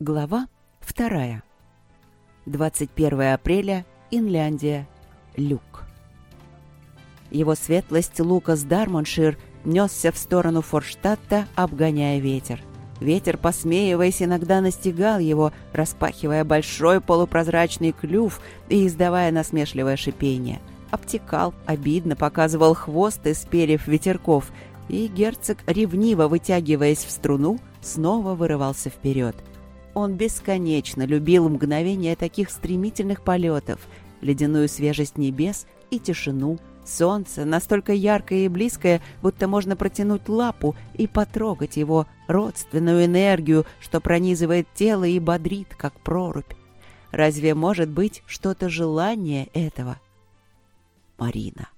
Глава вторая. 21 апреля. Инляндия. Люк. Его светлость Лукас Дармоншир несся в сторону Форштадта, обгоняя ветер. Ветер, посмеиваясь, иногда настигал его, распахивая большой полупрозрачный клюв и издавая насмешливое шипение. Обтекал, обидно показывал хвост из перьев ветерков, и герцог, ревниво вытягиваясь в струну, снова вырывался вперед — он бесконечно любил мгновения таких стремительных полетов, ледяную свежесть небес и тишину, солнце, настолько яркое и близкое, будто можно протянуть лапу и потрогать его родственную энергию, что пронизывает тело и бодрит, как прорубь. Разве может быть что-то желание этого? Марина.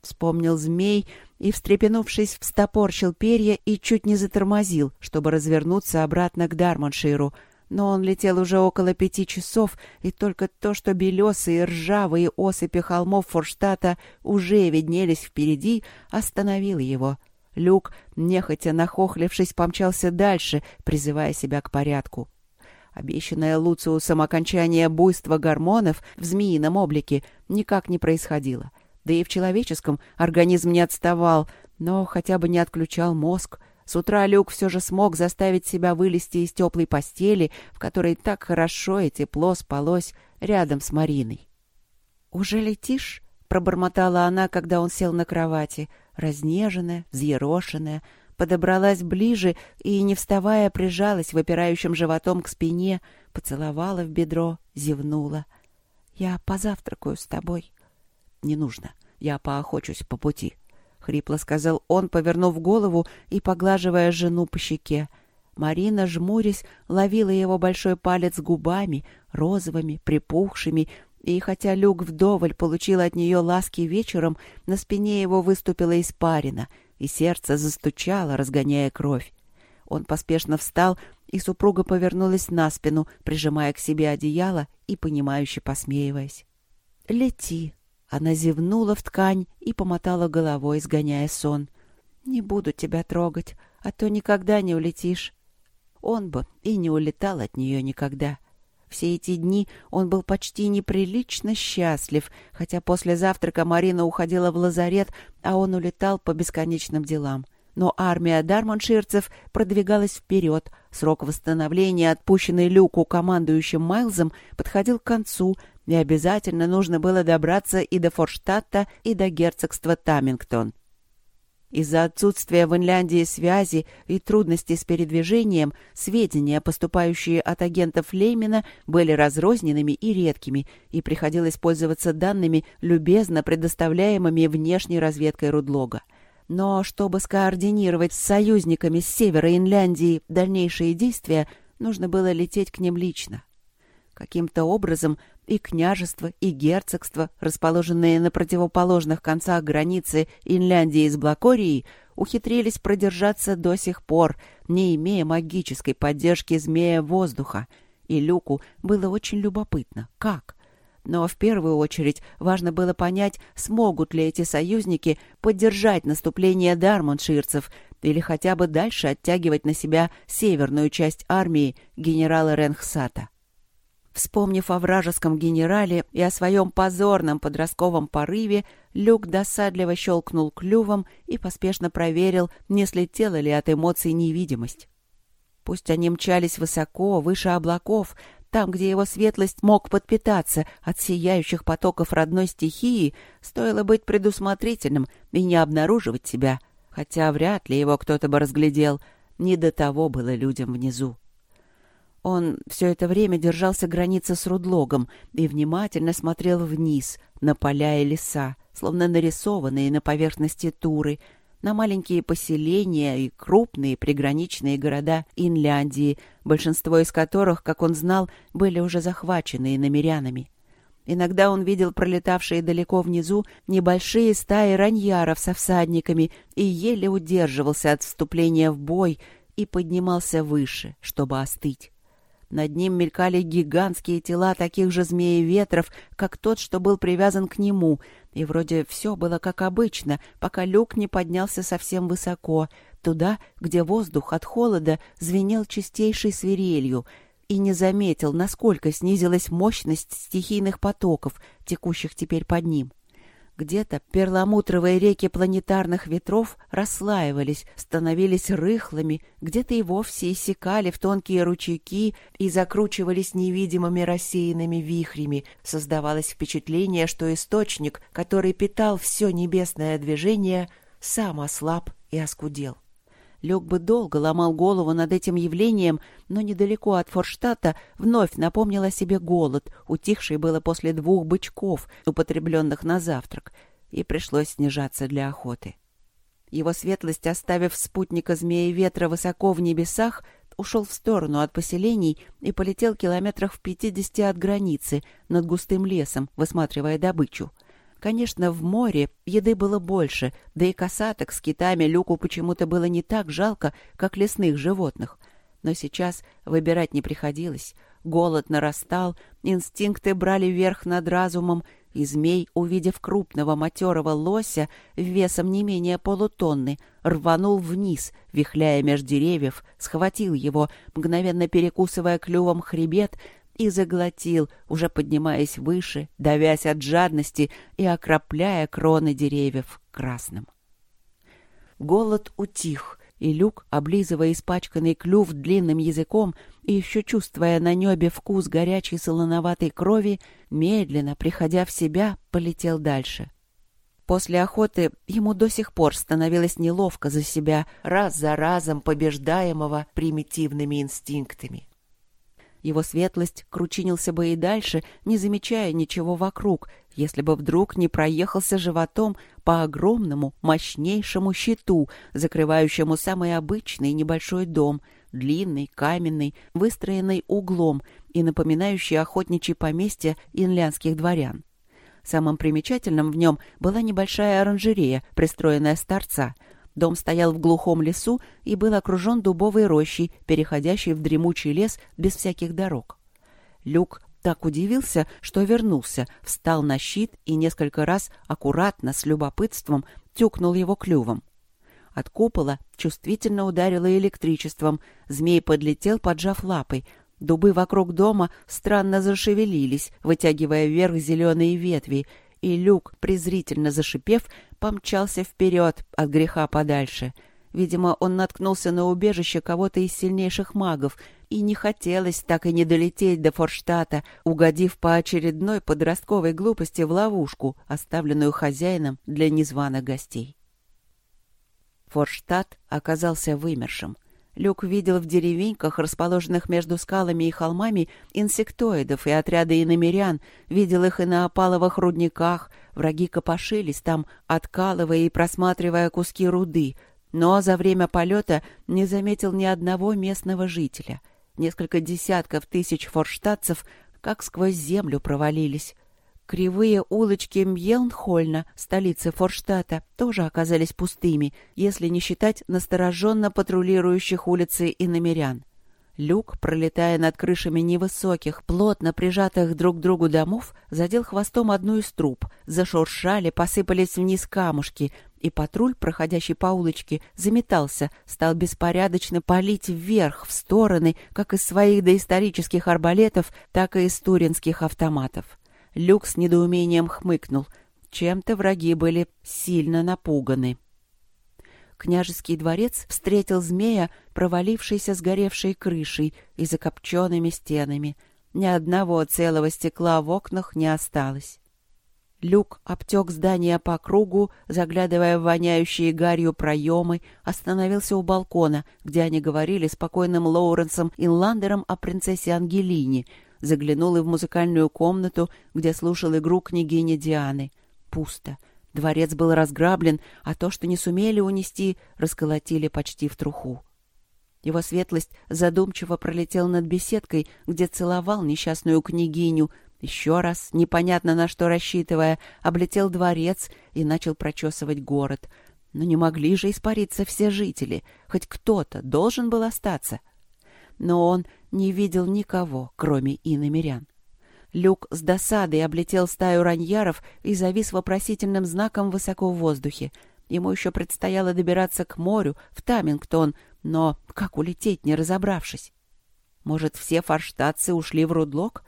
Вспомнил змей и, встрепенувшись, встопорщил перья и чуть не затормозил, чтобы развернуться обратно к Дармонширу — но он летел уже около пяти часов, и только то, что белесые ржавые осыпи холмов Форштата уже виднелись впереди, остановило его. Люк, нехотя нахохлившись, помчался дальше, призывая себя к порядку. Обещанное Луциусом окончание буйства гормонов в змеином облике никак не происходило. Да и в человеческом организм не отставал, но хотя бы не отключал мозг — с утра Люк все же смог заставить себя вылезти из теплой постели, в которой так хорошо и тепло спалось рядом с Мариной. «Уже летишь?» — пробормотала она, когда он сел на кровати, разнеженная, взъерошенная, подобралась ближе и, не вставая, прижалась выпирающим животом к спине, поцеловала в бедро, зевнула. «Я позавтракаю с тобой». «Не нужно. Я поохочусь по пути», — хрипло сказал он, повернув голову и поглаживая жену по щеке. Марина, жмурясь, ловила его большой палец губами, розовыми, припухшими, и хотя Люк вдоволь получил от нее ласки вечером, на спине его выступила испарина, и сердце застучало, разгоняя кровь. Он поспешно встал, и супруга повернулась на спину, прижимая к себе одеяло и понимающе посмеиваясь. «Лети», она зевнула в ткань и помотала головой, сгоняя сон. «Не буду тебя трогать, а то никогда не улетишь». Он бы и не улетал от нее никогда. Все эти дни он был почти неприлично счастлив, хотя после завтрака Марина уходила в лазарет, а он улетал по бесконечным делам. Но армия дармонширцев продвигалась вперед. Срок восстановления, отпущенный Люку командующим Майлзом, подходил к концу, и обязательно нужно было добраться и до Форштадта, и до герцогства Тамингтон. Из-за отсутствия в Инляндии связи и трудностей с передвижением сведения, поступающие от агентов Леймена, были разрозненными и редкими, и приходилось пользоваться данными, любезно предоставляемыми внешней разведкой Рудлога. Но чтобы скоординировать с союзниками с севера Инляндии дальнейшие действия, нужно было лететь к ним лично. Каким-то образом и княжество, и герцогство, расположенные на противоположных концах границы Инляндии с Блакорией, ухитрились продержаться до сих пор, не имея магической поддержки змея воздуха. И Люку было очень любопытно, как. Но в первую очередь важно было понять, смогут ли эти союзники поддержать наступление дармонширцев или хотя бы дальше оттягивать на себя северную часть армии генерала Ренхсата. Вспомнив о вражеском генерале и о своем позорном подростковом порыве, Люк досадливо щелкнул клювом и поспешно проверил, не слетела ли от эмоций невидимость. Пусть они мчались высоко, выше облаков, там, где его светлость мог подпитаться от сияющих потоков родной стихии, стоило быть предусмотрительным и не обнаруживать себя, хотя вряд ли его кто-то бы разглядел. Не до того было людям внизу. Он все это время держался границы с Рудлогом и внимательно смотрел вниз, на поля и леса, словно нарисованные на поверхности Туры, на маленькие поселения и крупные приграничные города Инляндии, большинство из которых, как он знал, были уже захвачены иномерянами. Иногда он видел пролетавшие далеко внизу небольшие стаи раньяров со всадниками и еле удерживался от вступления в бой и поднимался выше, чтобы остыть. Над ним мелькали гигантские тела таких же змеи-ветров, как тот, что был привязан к нему, и вроде все было как обычно, пока люк не поднялся совсем высоко, туда, где воздух от холода звенел чистейшей свирелью, и не заметил, насколько снизилась мощность стихийных потоков, текущих теперь под ним. Где-то перламутровые реки планетарных ветров расслаивались, становились рыхлыми, где-то и вовсе иссякали в тонкие ручейки и закручивались невидимыми рассеянными вихрями. Создавалось впечатление, что источник, который питал все небесное движение, сам ослаб и оскудел. Люк бы долго ломал голову над этим явлением, но недалеко от Форштадта вновь напомнил о себе голод, утихший было после двух бычков, употребленных на завтрак, и пришлось снижаться для охоты. Его светлость, оставив спутника змеи ветра высоко в небесах, ушел в сторону от поселений и полетел километрах в пятидесяти от границы над густым лесом, высматривая добычу — Конечно, в море еды было больше, да и касаток с китами Люку почему-то было не так жалко, как лесных животных. Но сейчас выбирать не приходилось. Голод нарастал, инстинкты брали верх над разумом, и змей, увидев крупного матерого лося весом не менее полутонны, рванул вниз, вихляя меж деревьев, схватил его, мгновенно перекусывая клювом хребет, и заглотил, уже поднимаясь выше, давясь от жадности и окропляя кроны деревьев красным. Голод утих, и Люк, облизывая испачканный клюв длинным языком и еще чувствуя на небе вкус горячей солоноватой крови, медленно, приходя в себя, полетел дальше. После охоты ему до сих пор становилось неловко за себя, раз за разом побеждаемого примитивными инстинктами. Его светлость кручинился бы и дальше, не замечая ничего вокруг, если бы вдруг не проехался животом по огромному, мощнейшему щиту, закрывающему самый обычный небольшой дом, длинный, каменный, выстроенный углом и напоминающий охотничье поместье инлянских дворян. Самым примечательным в нем была небольшая оранжерея, пристроенная с торца — Дом стоял в глухом лесу и был окружен дубовой рощей, переходящей в дремучий лес без всяких дорог. Люк так удивился, что вернулся, встал на щит и несколько раз аккуратно, с любопытством, тюкнул его клювом. От купола чувствительно ударило электричеством, змей подлетел, поджав лапой. Дубы вокруг дома странно зашевелились, вытягивая вверх зеленые ветви, и Люк, презрительно зашипев, помчался вперед от греха подальше. Видимо, он наткнулся на убежище кого-то из сильнейших магов, и не хотелось так и не долететь до Форштата, угодив по очередной подростковой глупости в ловушку, оставленную хозяином для незваных гостей. Форштадт оказался вымершим. Люк видел в деревеньках, расположенных между скалами и холмами, инсектоидов и отряды иномерян, видел их и на опаловых рудниках, враги копошились там, откалывая и просматривая куски руды, но за время полета не заметил ни одного местного жителя. Несколько десятков тысяч форштадцев как сквозь землю провалились. Кривые улочки Мьелнхольна, столицы Форштата, тоже оказались пустыми, если не считать настороженно патрулирующих улицы иномерян. Люк, пролетая над крышами невысоких, плотно прижатых друг к другу домов, задел хвостом одну из труб. Зашуршали, посыпались вниз камушки, и патруль, проходящий по улочке, заметался, стал беспорядочно палить вверх, в стороны, как из своих доисторических арбалетов, так и из туринских автоматов. Люк с недоумением хмыкнул. Чем-то враги были сильно напуганы. Княжеский дворец встретил змея, провалившийся сгоревшей крышей и закопченными стенами. Ни одного целого стекла в окнах не осталось. Люк обтек здание по кругу, заглядывая в воняющие гарью проемы, остановился у балкона, где они говорили с покойным Лоуренсом Инландером о принцессе Ангелине, Заглянул и в музыкальную комнату, где слушал игру княгини Дианы. Пусто. Дворец был разграблен, а то, что не сумели унести, расколотили почти в труху. Его светлость задумчиво пролетел над беседкой, где целовал несчастную княгиню, еще раз, непонятно на что рассчитывая, облетел дворец и начал прочесывать город. Но не могли же испариться все жители, хоть кто-то должен был остаться. Но он не видел никого, кроме иномерян. Люк с досадой облетел стаю раньяров и завис вопросительным знаком высоко в воздухе. Ему еще предстояло добираться к морю, в Тамингтон, но как улететь, не разобравшись? Может, все форштадцы ушли в Рудлок?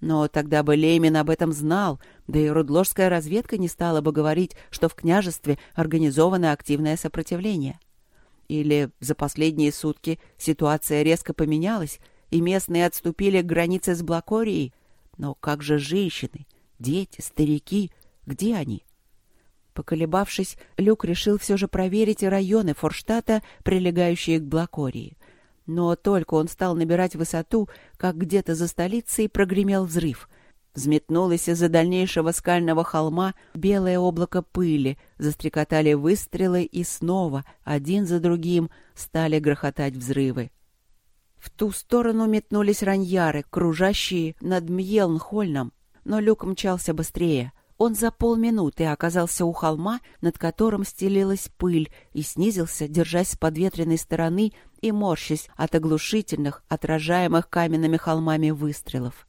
Но тогда бы Леймин об этом знал, да и рудложская разведка не стала бы говорить, что в княжестве организовано активное сопротивление. Или за последние сутки ситуация резко поменялась, и местные отступили к границе с Блакорией? Но как же женщины, дети, старики? Где они? Поколебавшись, Люк решил все же проверить районы Форштата, прилегающие к Блакории. Но только он стал набирать высоту, как где-то за столицей прогремел взрыв. Взметнулось из-за дальнейшего скального холма белое облако пыли, застрекотали выстрелы и снова, один за другим, стали грохотать взрывы. В ту сторону метнулись раньяры, кружащие над Мьелнхольном, но Люк мчался быстрее — он за полминуты оказался у холма, над которым стелилась пыль, и снизился, держась с подветренной стороны и морщась от оглушительных, отражаемых каменными холмами выстрелов.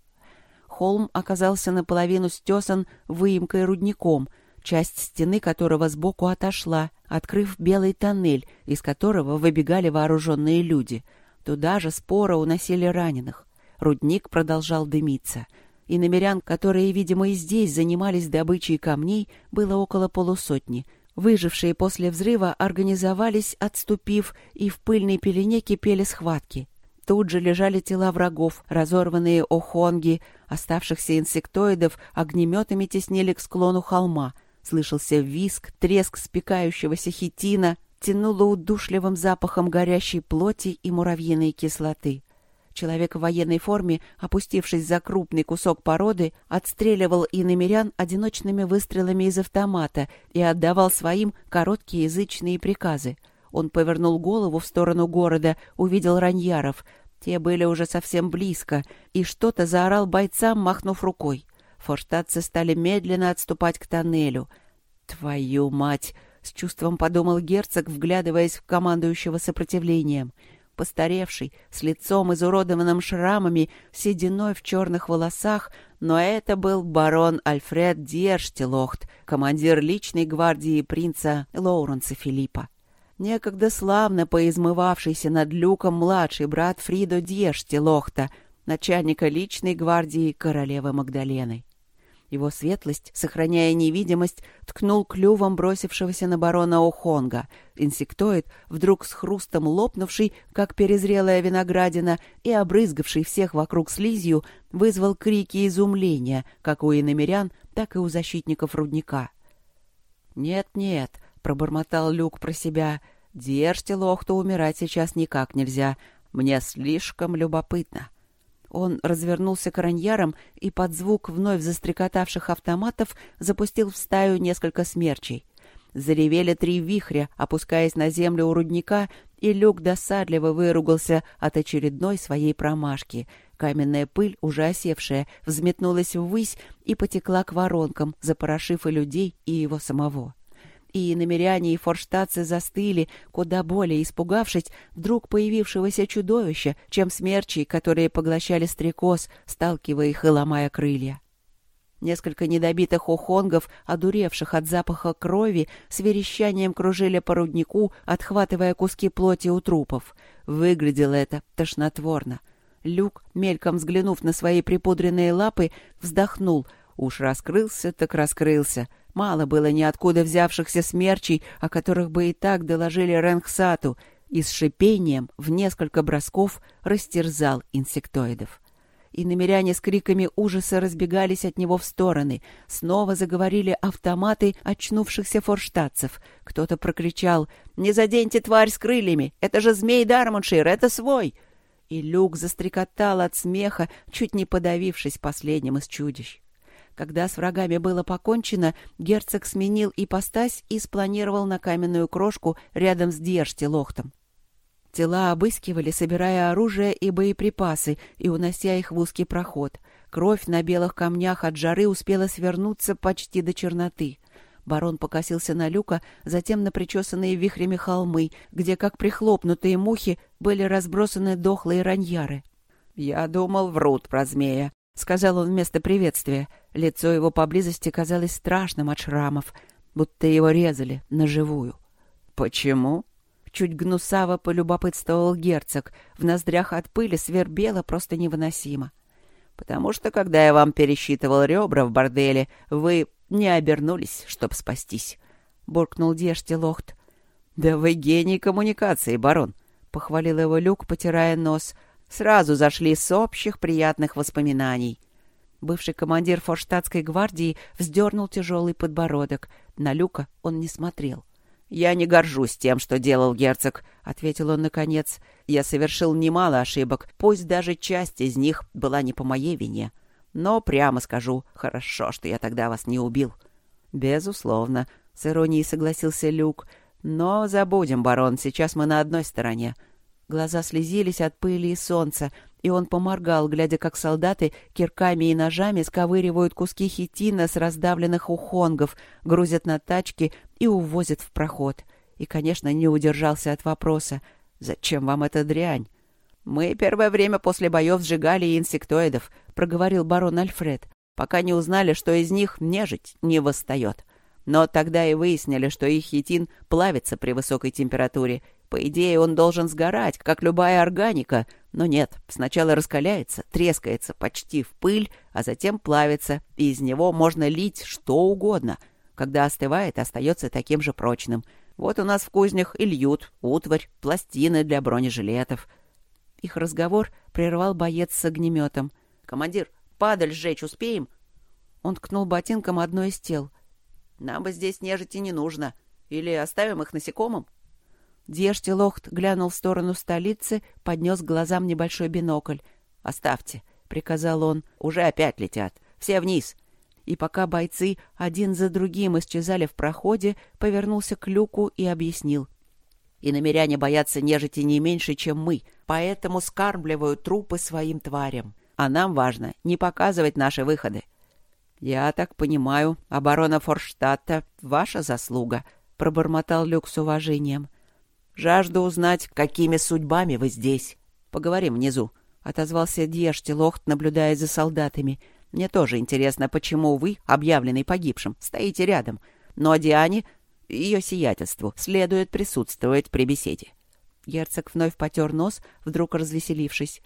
Холм оказался наполовину стесан выемкой рудником, часть стены которого сбоку отошла, открыв белый тоннель, из которого выбегали вооруженные люди. Туда же споро уносили раненых. Рудник продолжал дымиться — и намерян, которые, видимо, и здесь занимались добычей камней, было около полусотни. Выжившие после взрыва организовались, отступив, и в пыльной пелене кипели схватки. Тут же лежали тела врагов, разорванные охонги, оставшихся инсектоидов огнеметами теснили к склону холма. Слышался виск, треск спекающегося хитина, тянуло удушливым запахом горящей плоти и муравьиной кислоты. Человек в военной форме, опустившись за крупный кусок породы, отстреливал иномерян одиночными выстрелами из автомата и отдавал своим короткие язычные приказы. Он повернул голову в сторону города, увидел раньяров. Те были уже совсем близко, и что-то заорал бойцам, махнув рукой. Форштадцы стали медленно отступать к тоннелю. «Твою мать!» — с чувством подумал герцог, вглядываясь в командующего сопротивлением — постаревший, с лицом изуродованным шрамами, сединой в черных волосах, но это был барон Альфред Дьерштилохт, командир личной гвардии принца Лоуренса Филиппа. Некогда славно поизмывавшийся над люком младший брат Фридо Дьерштилохта, начальника личной гвардии королевы Магдалены. Его светлость, сохраняя невидимость, ткнул клювом бросившегося на барона Охонга. Инсектоид, вдруг с хрустом лопнувший, как перезрелая виноградина, и обрызгавший всех вокруг слизью, вызвал крики изумления, как у иномерян, так и у защитников рудника. «Нет-нет», — пробормотал Люк про себя, — «держьте лохту, умирать сейчас никак нельзя. Мне слишком любопытно». Он развернулся к раньярам и под звук вновь застрекотавших автоматов запустил в стаю несколько смерчей. Заревели три вихря, опускаясь на землю у рудника, и Люк досадливо выругался от очередной своей промашки. Каменная пыль, уже осевшая, взметнулась ввысь и потекла к воронкам, запорошив и людей, и его самого и намеряне и форштадцы застыли, куда более испугавшись вдруг появившегося чудовища, чем смерчи, которые поглощали стрекоз, сталкивая их и ломая крылья. Несколько недобитых ухонгов, одуревших от запаха крови, с верещанием кружили по руднику, отхватывая куски плоти у трупов. Выглядело это тошнотворно. Люк, мельком взглянув на свои припудренные лапы, вздохнул. Уж раскрылся, так раскрылся — Мало было ниоткуда взявшихся смерчей, о которых бы и так доложили Ренхсату, и с шипением в несколько бросков растерзал инсектоидов. И намеряне с криками ужаса разбегались от него в стороны. Снова заговорили автоматы очнувшихся форштадцев. Кто-то прокричал «Не заденьте тварь с крыльями! Это же змей Дармуншир! Это свой!» И Люк застрекотал от смеха, чуть не подавившись последним из чудищ. Когда с врагами было покончено, герцог сменил ипостась и спланировал на каменную крошку рядом с Дьершти-лохтом. Тела обыскивали, собирая оружие и боеприпасы и унося их в узкий проход. Кровь на белых камнях от жары успела свернуться почти до черноты. Барон покосился на люка, затем на причесанные вихрями холмы, где, как прихлопнутые мухи, были разбросаны дохлые раньяры. «Я думал, врут про змея», — сказал он вместо приветствия. Лицо его поблизости казалось страшным от шрамов, будто его резали наживую. «Почему?» чуть гнусаво полюбопытствовал герцог. В ноздрях от пыли свербело просто невыносимо. «Потому что, когда я вам пересчитывал ребра в борделе, вы не обернулись, чтоб спастись», — буркнул Дешти Лохт. «Да вы гений коммуникации, барон», — похвалил его Люк, потирая нос. «Сразу зашли с общих приятных воспоминаний». Бывший командир форштадтской гвардии вздернул тяжелый подбородок. На Люка он не смотрел. «Я не горжусь тем, что делал герцог», — ответил он наконец. «Я совершил немало ошибок, пусть даже часть из них была не по моей вине. Но, прямо скажу, хорошо, что я тогда вас не убил». «Безусловно», — с иронией согласился Люк. «Но забудем, барон, сейчас мы на одной стороне». Глаза слезились от пыли и солнца, и он поморгал, глядя, как солдаты кирками и ножами сковыривают куски хитина с раздавленных ухонгов, грузят на тачки и увозят в проход. И, конечно, не удержался от вопроса «Зачем вам эта дрянь?» «Мы первое время после боев сжигали инсектоидов», — проговорил барон Альфред, «пока не узнали, что из них нежить не восстает. Но тогда и выяснили, что их хитин плавится при высокой температуре, по идее, он должен сгорать, как любая органика, но нет, сначала раскаляется, трескается почти в пыль, а затем плавится, и из него можно лить что угодно. Когда остывает, остается таким же прочным. Вот у нас в кузнях и льют утварь, пластины для бронежилетов. Их разговор прервал боец с огнеметом. «Командир, падаль сжечь успеем?» Он ткнул ботинком одно из тел. «Нам бы здесь нежити не нужно. Или оставим их насекомым?» Дьештилохт глянул в сторону столицы, поднес к глазам небольшой бинокль. «Оставьте», — приказал он, — «уже опять летят. Все вниз». И пока бойцы один за другим исчезали в проходе, повернулся к люку и объяснил. «И намеряне боятся нежити не меньше, чем мы, поэтому скармливают трупы своим тварям. А нам важно не показывать наши выходы». «Я так понимаю, оборона Форштадта — ваша заслуга», — пробормотал Люк с уважением. — Жажду узнать, какими судьбами вы здесь. Поговорим внизу, — отозвался Дьешти Лохт, наблюдая за солдатами. Мне тоже интересно, почему вы, объявленный погибшим, стоите рядом. Но Диане, ее сиятельству, следует присутствовать при беседе. Герцог вновь потер нос, вдруг развеселившись.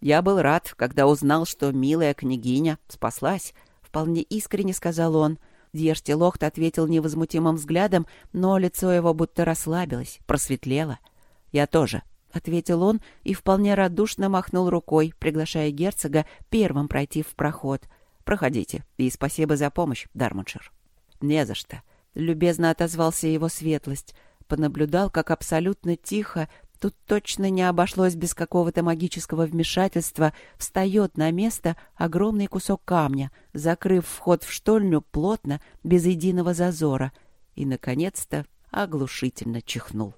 «Я был рад, когда узнал, что милая княгиня спаслась», — вполне искренне сказал он. Дьешти Лохт ответил невозмутимым взглядом, но лицо его будто расслабилось, просветлело. «Я тоже», — ответил он и вполне радушно махнул рукой, приглашая герцога первым пройти в проход. «Проходите, и спасибо за помощь, Дармоншир». «Не за что», — любезно отозвался его светлость. Понаблюдал, как абсолютно тихо Тут точно не обошлось без какого-то магического вмешательства. Встает на место огромный кусок камня, закрыв вход в штольню плотно, без единого зазора. И, наконец-то, оглушительно чихнул.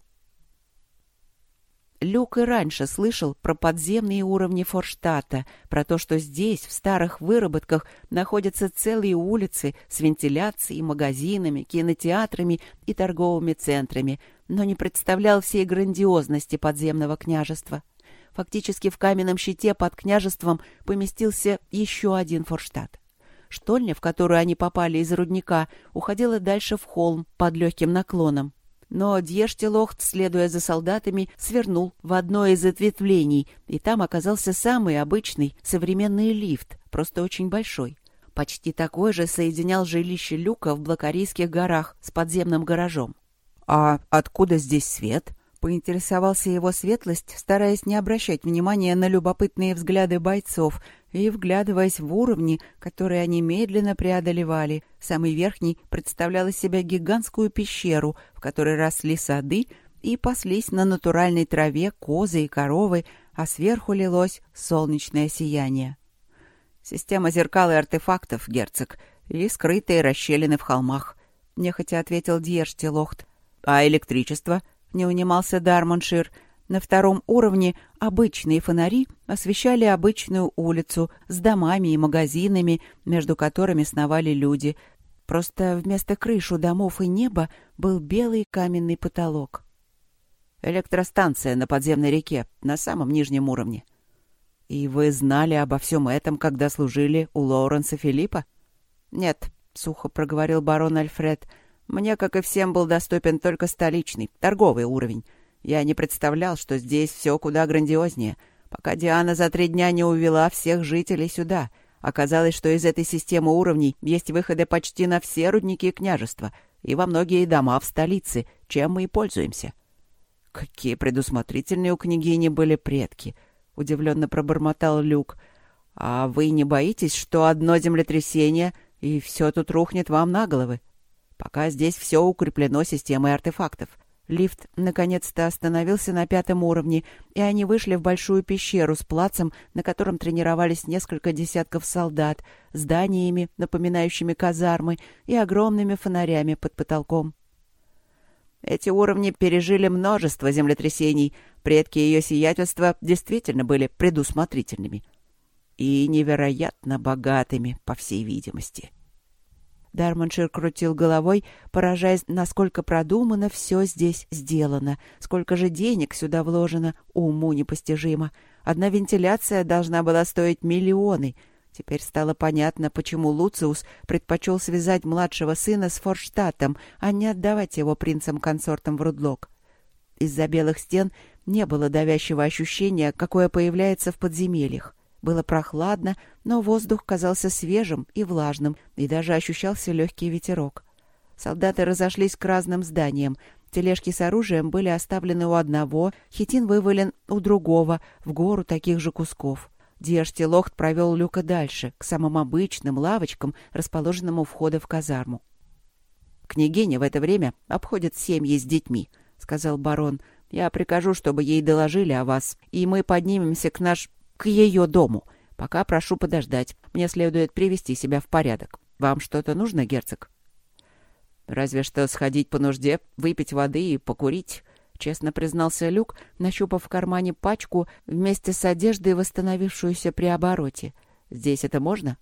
Люк и раньше слышал про подземные уровни Форштата, про то, что здесь, в старых выработках, находятся целые улицы с вентиляцией, магазинами, кинотеатрами и торговыми центрами, но не представлял всей грандиозности подземного княжества. Фактически в каменном щите под княжеством поместился еще один Форштадт. Штольня, в которую они попали из рудника, уходила дальше в холм под легким наклоном. Но Дьештелохт, следуя за солдатами, свернул в одно из ответвлений, и там оказался самый обычный современный лифт, просто очень большой. Почти такой же соединял жилище Люка в Блакарийских горах с подземным гаражом. «А откуда здесь свет?» — поинтересовался его светлость, стараясь не обращать внимания на любопытные взгляды бойцов и вглядываясь в уровни, которые они медленно преодолевали. Самый верхний представлял из себя гигантскую пещеру, в которой росли сады и паслись на натуральной траве козы и коровы, а сверху лилось солнечное сияние. «Система зеркал и артефактов, герцог, и скрытые расщелины в холмах», — нехотя ответил Дьерштилохт. «А электричество?» — не унимался Дармоншир. На втором уровне обычные фонари освещали обычную улицу с домами и магазинами, между которыми сновали люди. Просто вместо крыш у домов и неба был белый каменный потолок. Электростанция на подземной реке, на самом нижнем уровне. «И вы знали обо всем этом, когда служили у Лоуренса Филиппа?» «Нет», — сухо проговорил барон Альфред, — мне, как и всем, был доступен только столичный, торговый уровень. Я не представлял, что здесь все куда грандиознее. Пока Диана за три дня не увела всех жителей сюда. Оказалось, что из этой системы уровней есть выходы почти на все рудники княжества и во многие дома в столице, чем мы и пользуемся. Какие предусмотрительные у княгини были предки, удивленно пробормотал Люк. А вы не боитесь, что одно землетрясение и все тут рухнет вам на головы? Пока здесь все укреплено системой артефактов. Лифт наконец-то остановился на пятом уровне, и они вышли в большую пещеру с плацем, на котором тренировались несколько десятков солдат, зданиями, напоминающими казармы, и огромными фонарями под потолком. Эти уровни пережили множество землетрясений. Предки ее сиятельства действительно были предусмотрительными. И невероятно богатыми, по всей видимости. — Дарманшир крутил головой, поражаясь, насколько продуманно все здесь сделано, сколько же денег сюда вложено, уму непостижимо. Одна вентиляция должна была стоить миллионы. Теперь стало понятно, почему Луциус предпочел связать младшего сына с Форштадтом, а не отдавать его принцам-консортам в Рудлок. Из-за белых стен не было давящего ощущения, какое появляется в подземельях. Было прохладно, но воздух казался свежим и влажным, и даже ощущался легкий ветерок. Солдаты разошлись к разным зданиям. Тележки с оружием были оставлены у одного, хитин вывален у другого, в гору таких же кусков. Держти Лохт провел Люка дальше, к самым обычным лавочкам, расположенным у входа в казарму. «Княгиня в это время обходит семьи с детьми», — сказал барон. «Я прикажу, чтобы ей доложили о вас, и мы поднимемся к наш к ее дому. Пока прошу подождать. Мне следует привести себя в порядок. Вам что-то нужно, герцог? Разве что сходить по нужде, выпить воды и покурить, честно признался Люк, нащупав в кармане пачку вместе с одеждой, восстановившуюся при обороте. Здесь это можно?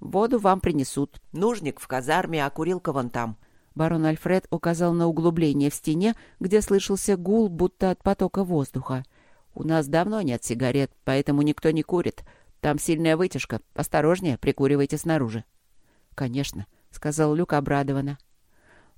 Воду вам принесут. Нужник в казарме, а курилка вон там. Барон Альфред указал на углубление в стене, где слышался гул, будто от потока воздуха. У нас давно нет сигарет, поэтому никто не курит. Там сильная вытяжка. Осторожнее, прикуривайте снаружи. Конечно, сказал Люк обрадованно.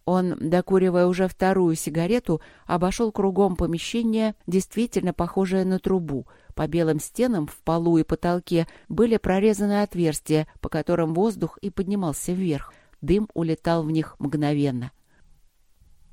Он, докуривая уже вторую сигарету, обошел кругом помещение, действительно похожее на трубу. По белым стенам в полу и потолке были прорезаны отверстия, по которым воздух и поднимался вверх. Дым улетал в них мгновенно.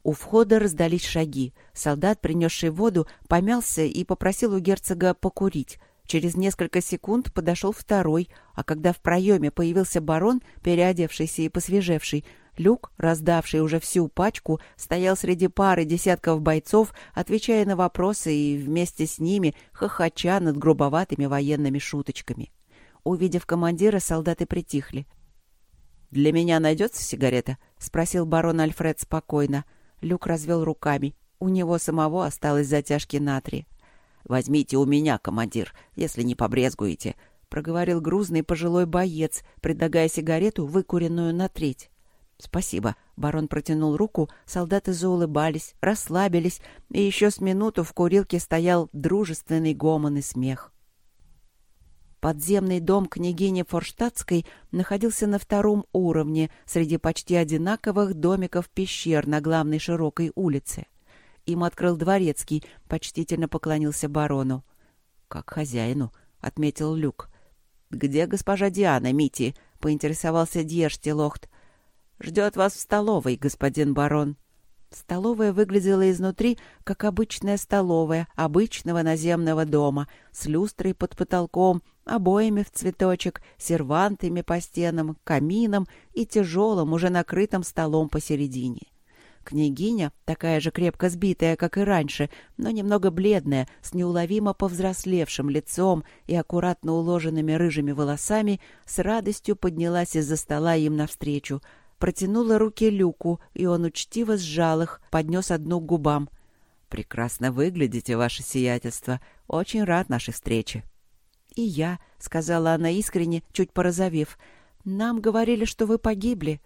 У входа раздались шаги. Солдат, принесший воду, помялся и попросил у герцога покурить. Через несколько секунд подошел второй, а когда в проеме появился барон, переодевшийся и посвежевший, Люк, раздавший уже всю пачку, стоял среди пары десятков бойцов, отвечая на вопросы и вместе с ними хохоча над грубоватыми военными шуточками. Увидев командира, солдаты притихли. «Для меня найдется сигарета?» — спросил барон Альфред спокойно. Люк развел руками. У него самого осталось затяжки натрия. «Возьмите у меня, командир, если не побрезгуете», — проговорил грузный пожилой боец, предлагая сигарету, выкуренную на треть. «Спасибо». Барон протянул руку, солдаты заулыбались, расслабились, и еще с минуту в курилке стоял дружественный гомон и смех. Подземный дом княгини Форштадтской находился на втором уровне среди почти одинаковых домиков пещер на главной широкой улице. Им открыл дворецкий, почтительно поклонился барону. «Как хозяину», — отметил Люк. «Где госпожа Диана, Мити?» — поинтересовался Дьештилохт. «Ждет вас в столовой, господин барон». Столовая выглядела изнутри, как обычная столовая обычного наземного дома, с люстрой под потолком, обоями в цветочек, сервантами по стенам, камином и тяжелым, уже накрытым столом посередине. Княгиня, такая же крепко сбитая, как и раньше, но немного бледная, с неуловимо повзрослевшим лицом и аккуратно уложенными рыжими волосами, с радостью поднялась из-за стола им навстречу — протянула руки Люку, и он учтиво сжал их, поднес одну к губам. «Прекрасно выглядите, ваше сиятельство. Очень рад нашей встрече». «И я», — сказала она искренне, чуть порозовев. «Нам говорили, что вы погибли».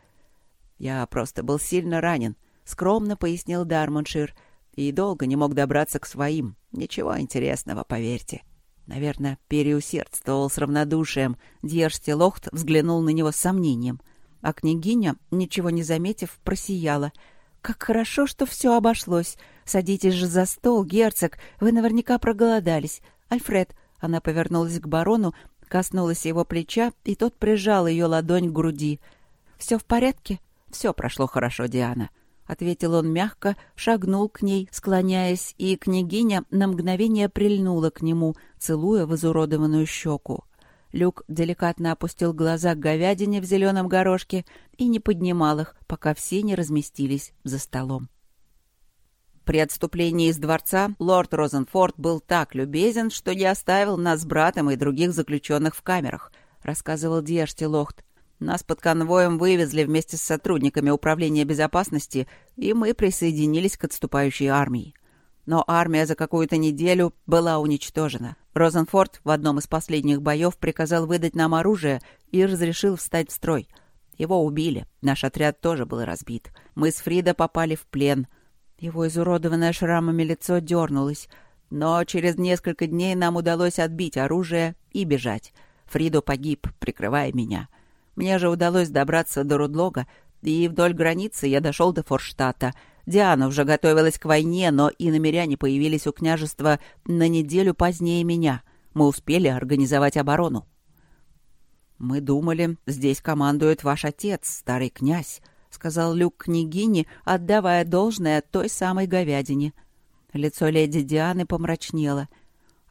«Я просто был сильно ранен», — скромно пояснил Дармоншир. «И долго не мог добраться к своим. Ничего интересного, поверьте». Наверное, переусердствовал с равнодушием. Дьершти Лохт взглянул на него с сомнением. А княгиня, ничего не заметив, просияла. «Как хорошо, что все обошлось. Садитесь же за стол, герцог, вы наверняка проголодались. Альфред, она повернулась к барону, коснулась его плеча, и тот прижал ее ладонь к груди. «Все в порядке?» «Все прошло хорошо, Диана», — ответил он мягко, шагнул к ней, склоняясь, и княгиня на мгновение прильнула к нему, целуя в изуродованную щеку. Люк деликатно опустил глаза к говядине в зеленом горошке и не поднимал их, пока все не разместились за столом. При отступлении из дворца лорд Розенфорд был так любезен, что не оставил нас с братом и других заключенных в камерах, рассказывал Диашти Лохт. Нас под конвоем вывезли вместе с сотрудниками Управления безопасности, и мы присоединились к отступающей армии. Но армия за какую-то неделю была уничтожена. Розенфорд в одном из последних боев приказал выдать нам оружие и разрешил встать в строй. Его убили. Наш отряд тоже был разбит. Мы с Фрида попали в плен. Его изуродованное шрамами лицо дернулось. Но через несколько дней нам удалось отбить оружие и бежать. Фридо погиб, прикрывая меня. Мне же удалось добраться до Рудлога, и вдоль границы я дошел до Форштата — Диана уже готовилась к войне, но и намеряне появились у княжества на неделю позднее меня. Мы успели организовать оборону. «Мы думали, здесь командует ваш отец, старый князь», — сказал Люк княгине, отдавая должное той самой говядине. Лицо леди Дианы помрачнело.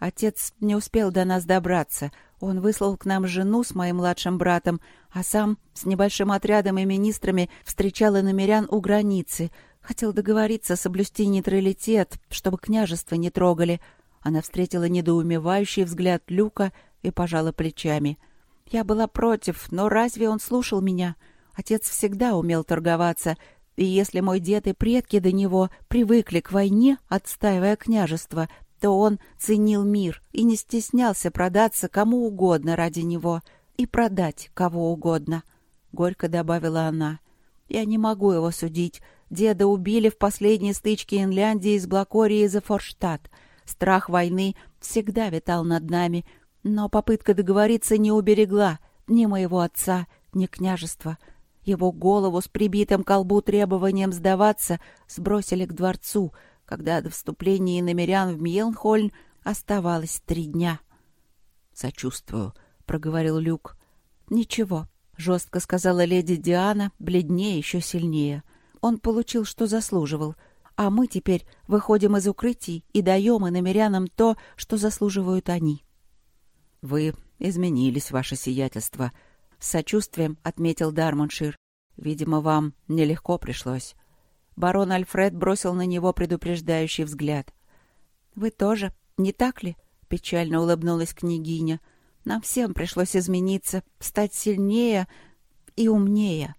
«Отец не успел до нас добраться. Он выслал к нам жену с моим младшим братом, а сам с небольшим отрядом и министрами встречал иномерян у границы — Хотел договориться, соблюсти нейтралитет, чтобы княжество не трогали. Она встретила недоумевающий взгляд Люка и пожала плечами. Я была против, но разве он слушал меня? Отец всегда умел торговаться, и если мой дед и предки до него привыкли к войне, отстаивая княжество, то он ценил мир и не стеснялся продаться кому угодно ради него и продать кого угодно. Горько добавила она. Я не могу его судить, Деда убили в последней стычке Инляндии с Блакорией за Форштадт. Страх войны всегда витал над нами, но попытка договориться не уберегла ни моего отца, ни княжества. Его голову с прибитым колбу требованием сдаваться сбросили к дворцу, когда до вступления иномерян в Мьелнхольм оставалось три дня. «Сочувствую», — проговорил Люк. «Ничего», — жестко сказала леди Диана, бледнее еще сильнее. — он получил, что заслуживал. А мы теперь выходим из укрытий и даем иномерянам то, что заслуживают они. — Вы изменились, ваше сиятельство, — с сочувствием отметил Дармоншир. — Видимо, вам нелегко пришлось. Барон Альфред бросил на него предупреждающий взгляд. — Вы тоже, не так ли? — печально улыбнулась княгиня. — Нам всем пришлось измениться, стать сильнее и умнее.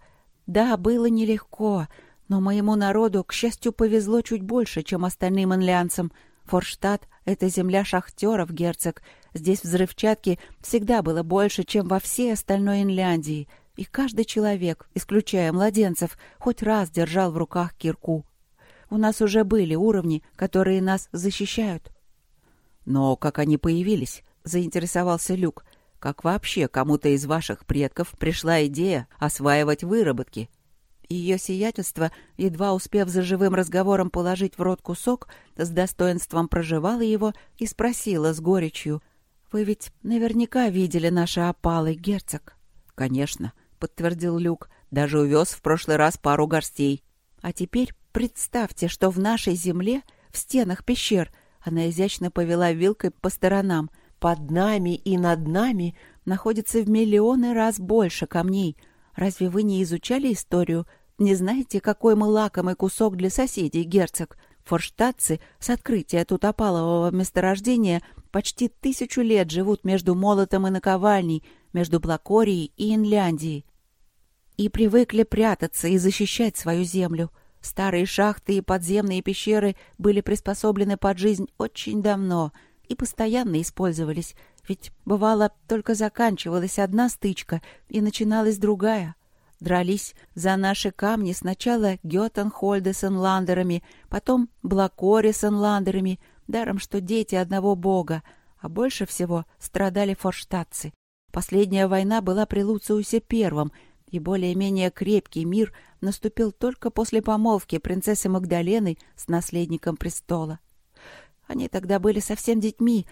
Да, было нелегко, — но моему народу, к счастью, повезло чуть больше, чем остальным инлянцам. Форштадт — это земля шахтеров, герцог. Здесь взрывчатки всегда было больше, чем во всей остальной Инляндии. И каждый человек, исключая младенцев, хоть раз держал в руках кирку. У нас уже были уровни, которые нас защищают. Но как они появились? Заинтересовался Люк. Как вообще кому-то из ваших предков пришла идея осваивать выработки? Ее сиятельство, едва успев за живым разговором положить в рот кусок, с достоинством проживала его и спросила с горечью. «Вы ведь наверняка видели наши опалы, герцог?» «Конечно», — подтвердил Люк. «Даже увез в прошлый раз пару горстей». «А теперь представьте, что в нашей земле, в стенах пещер, она изящно повела вилкой по сторонам. Под нами и над нами находится в миллионы раз больше камней. Разве вы не изучали историю не знаете, какой мы лакомый кусок для соседей, герцог? Форштадцы с открытия тут опалового месторождения почти тысячу лет живут между молотом и наковальней, между Блакорией и Инляндией. И привыкли прятаться и защищать свою землю. Старые шахты и подземные пещеры были приспособлены под жизнь очень давно и постоянно использовались, ведь, бывало, только заканчивалась одна стычка и начиналась другая. Дрались за наши камни сначала Гётенхольды с инландерами, потом Блакори с инландерами, даром что дети одного бога, а больше всего страдали форштадцы. Последняя война была при Луциусе Первом, и более-менее крепкий мир наступил только после помолвки принцессы Магдалены с наследником престола. Они тогда были совсем детьми,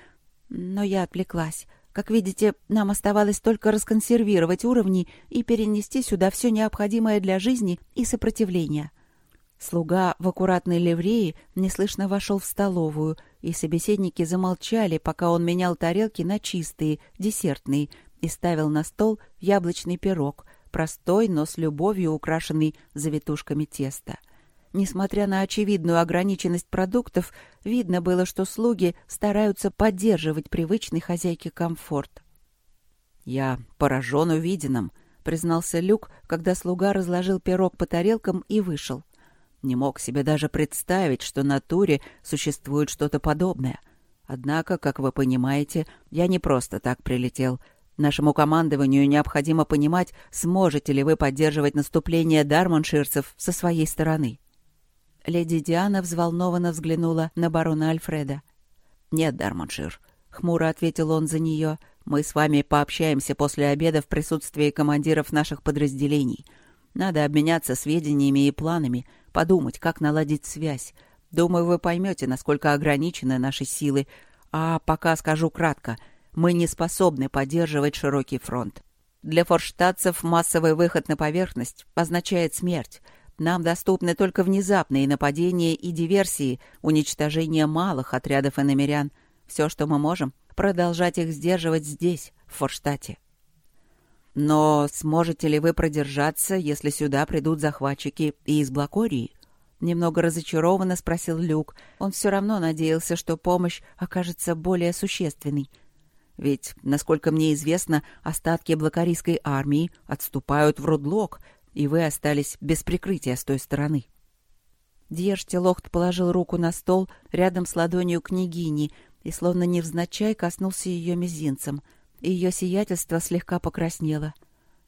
но я отвлеклась. Как видите, нам оставалось только расконсервировать уровни и перенести сюда все необходимое для жизни и сопротивления. Слуга в аккуратной ливреи неслышно вошел в столовую, и собеседники замолчали, пока он менял тарелки на чистые, десертные, и ставил на стол яблочный пирог, простой, но с любовью украшенный завитушками теста. Несмотря на очевидную ограниченность продуктов, видно было, что слуги стараются поддерживать привычный хозяйке комфорт. «Я поражен увиденным», — признался Люк, когда слуга разложил пирог по тарелкам и вышел. Не мог себе даже представить, что на туре существует что-то подобное. Однако, как вы понимаете, я не просто так прилетел — Нашему командованию необходимо понимать, сможете ли вы поддерживать наступление дармонширцев со своей стороны. Леди Диана взволнованно взглянула на барона Альфреда. «Нет, Дармоншир», — хмуро ответил он за нее, — «мы с вами пообщаемся после обеда в присутствии командиров наших подразделений. Надо обменяться сведениями и планами, подумать, как наладить связь. Думаю, вы поймете, насколько ограничены наши силы. А пока скажу кратко — мы не способны поддерживать широкий фронт. Для форштадцев массовый выход на поверхность означает смерть. Нам доступны только внезапные нападения и диверсии, уничтожение малых отрядов иномерян. Все, что мы можем, продолжать их сдерживать здесь, в Форштате. Но сможете ли вы продержаться, если сюда придут захватчики и из Блакории? Немного разочарованно спросил Люк. Он все равно надеялся, что помощь окажется более существенной — ведь, насколько мне известно, остатки блокарийской армии отступают в Рудлок, и вы остались без прикрытия с той стороны. Дьештелохт положил руку на стол рядом с ладонью княгини и, словно невзначай, коснулся ее мизинцем. Ее сиятельство слегка покраснело.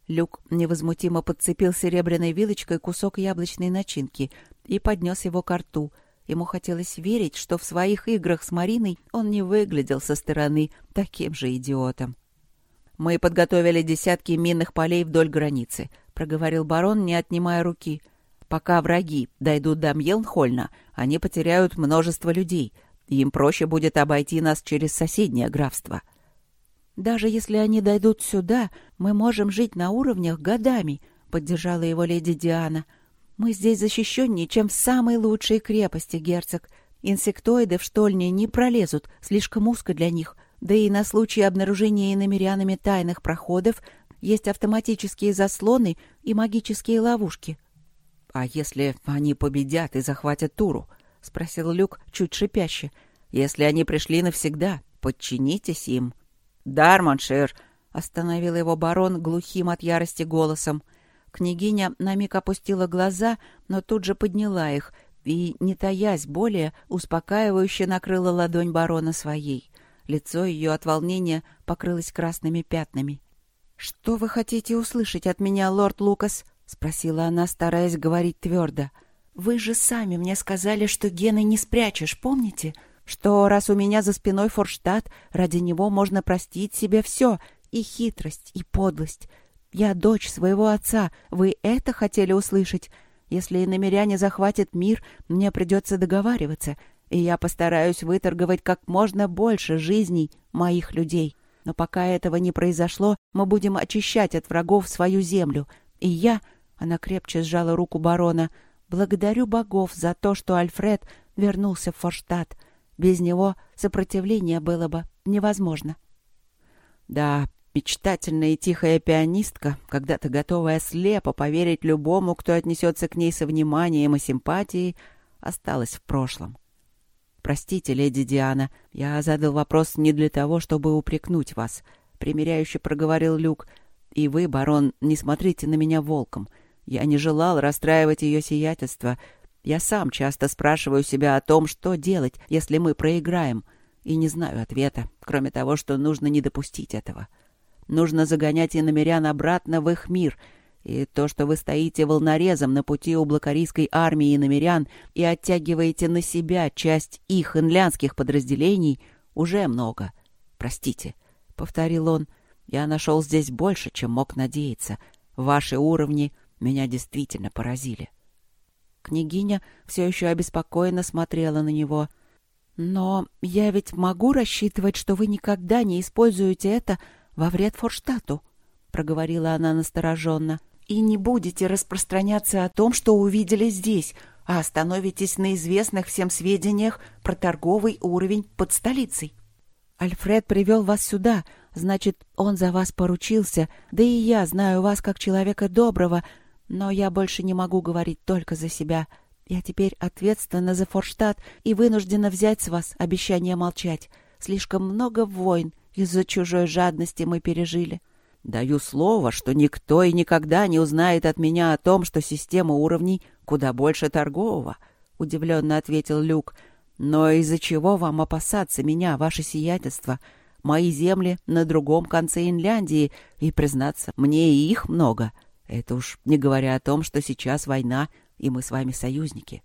Люк невозмутимо подцепил серебряной вилочкой кусок яблочной начинки и поднес его к рту — Ему хотелось верить, что в своих играх с Мариной он не выглядел со стороны таким же идиотом. «Мы подготовили десятки минных полей вдоль границы», — проговорил барон, не отнимая руки. «Пока враги дойдут до Мьелнхольна, они потеряют множество людей, им проще будет обойти нас через соседнее графство». «Даже если они дойдут сюда, мы можем жить на уровнях годами», — поддержала его леди Диана. — мы здесь защищеннее, чем в самой лучшей крепости, герцог. Инсектоиды в штольне не пролезут, слишком узко для них. Да и на случай обнаружения иномерянами тайных проходов есть автоматические заслоны и магические ловушки. — А если они победят и захватят Туру? — спросил Люк чуть шипяще. — Если они пришли навсегда, подчинитесь им. — Дарманшир! — остановил его барон глухим от ярости голосом — Княгиня на миг опустила глаза, но тут же подняла их и, не таясь более, успокаивающе накрыла ладонь барона своей. Лицо ее от волнения покрылось красными пятнами. «Что вы хотите услышать от меня, лорд Лукас?» — спросила она, стараясь говорить твердо. «Вы же сами мне сказали, что гены не спрячешь, помните? Что раз у меня за спиной Форштадт, ради него можно простить себе все, и хитрость, и подлость. Я дочь своего отца. Вы это хотели услышать? Если иномеряне захватят мир, мне придется договариваться, и я постараюсь выторговать как можно больше жизней моих людей. Но пока этого не произошло, мы будем очищать от врагов свою землю. И я, она крепче сжала руку барона, благодарю богов за то, что Альфред вернулся в Форштадт. Без него сопротивление было бы невозможно. Да, Мечтательная и тихая пианистка, когда-то готовая слепо поверить любому, кто отнесется к ней со вниманием и симпатией, осталась в прошлом. «Простите, леди Диана, я задал вопрос не для того, чтобы упрекнуть вас», — примиряюще проговорил Люк. «И вы, барон, не смотрите на меня волком. Я не желал расстраивать ее сиятельство. Я сам часто спрашиваю себя о том, что делать, если мы проиграем, и не знаю ответа, кроме того, что нужно не допустить этого». Нужно загонять иномерян обратно в их мир. И то, что вы стоите волнорезом на пути у блокарийской армии иномерян и оттягиваете на себя часть их инлянских подразделений, уже много. Простите, — повторил он, — я нашел здесь больше, чем мог надеяться. Ваши уровни меня действительно поразили. Княгиня все еще обеспокоенно смотрела на него. «Но я ведь могу рассчитывать, что вы никогда не используете это во вред Форштату», — проговорила она настороженно, «и не будете распространяться о том, что увидели здесь, а остановитесь на известных всем сведениях про торговый уровень под столицей. Альфред привел вас сюда, значит, он за вас поручился, да и я знаю вас как человека доброго, но я больше не могу говорить только за себя. Я теперь ответственна за Форштадт и вынуждена взять с вас обещание молчать. Слишком много войн из-за чужой жадности мы пережили. Даю слово, что никто и никогда не узнает от меня о том, что система уровней куда больше торгового, — удивленно ответил Люк. Но из-за чего вам опасаться меня, ваше сиятельство? Мои земли на другом конце Инляндии, и, признаться, мне и их много — это уж не говоря о том, что сейчас война, и мы с вами союзники.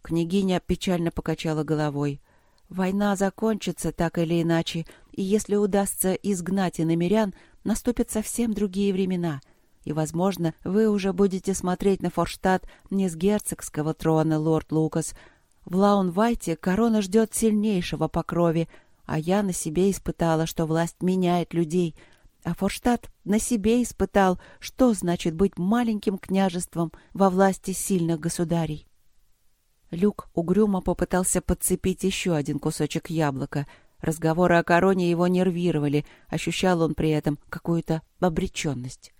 Княгиня печально покачала головой. Война закончится так или иначе, и если удастся изгнать иномерян, наступят совсем другие времена. И, возможно, вы уже будете смотреть на Форштадт не с герцогского трона, лорд Лукас. В Лаунвайте корона ждет сильнейшего по крови, а я на себе испытала, что власть меняет людей — а Форштадт на себе испытал, что значит быть маленьким княжеством во власти сильных государей. Люк угрюмо попытался подцепить еще один кусочек яблока. Разговоры о короне его нервировали, ощущал он при этом какую-то обреченность.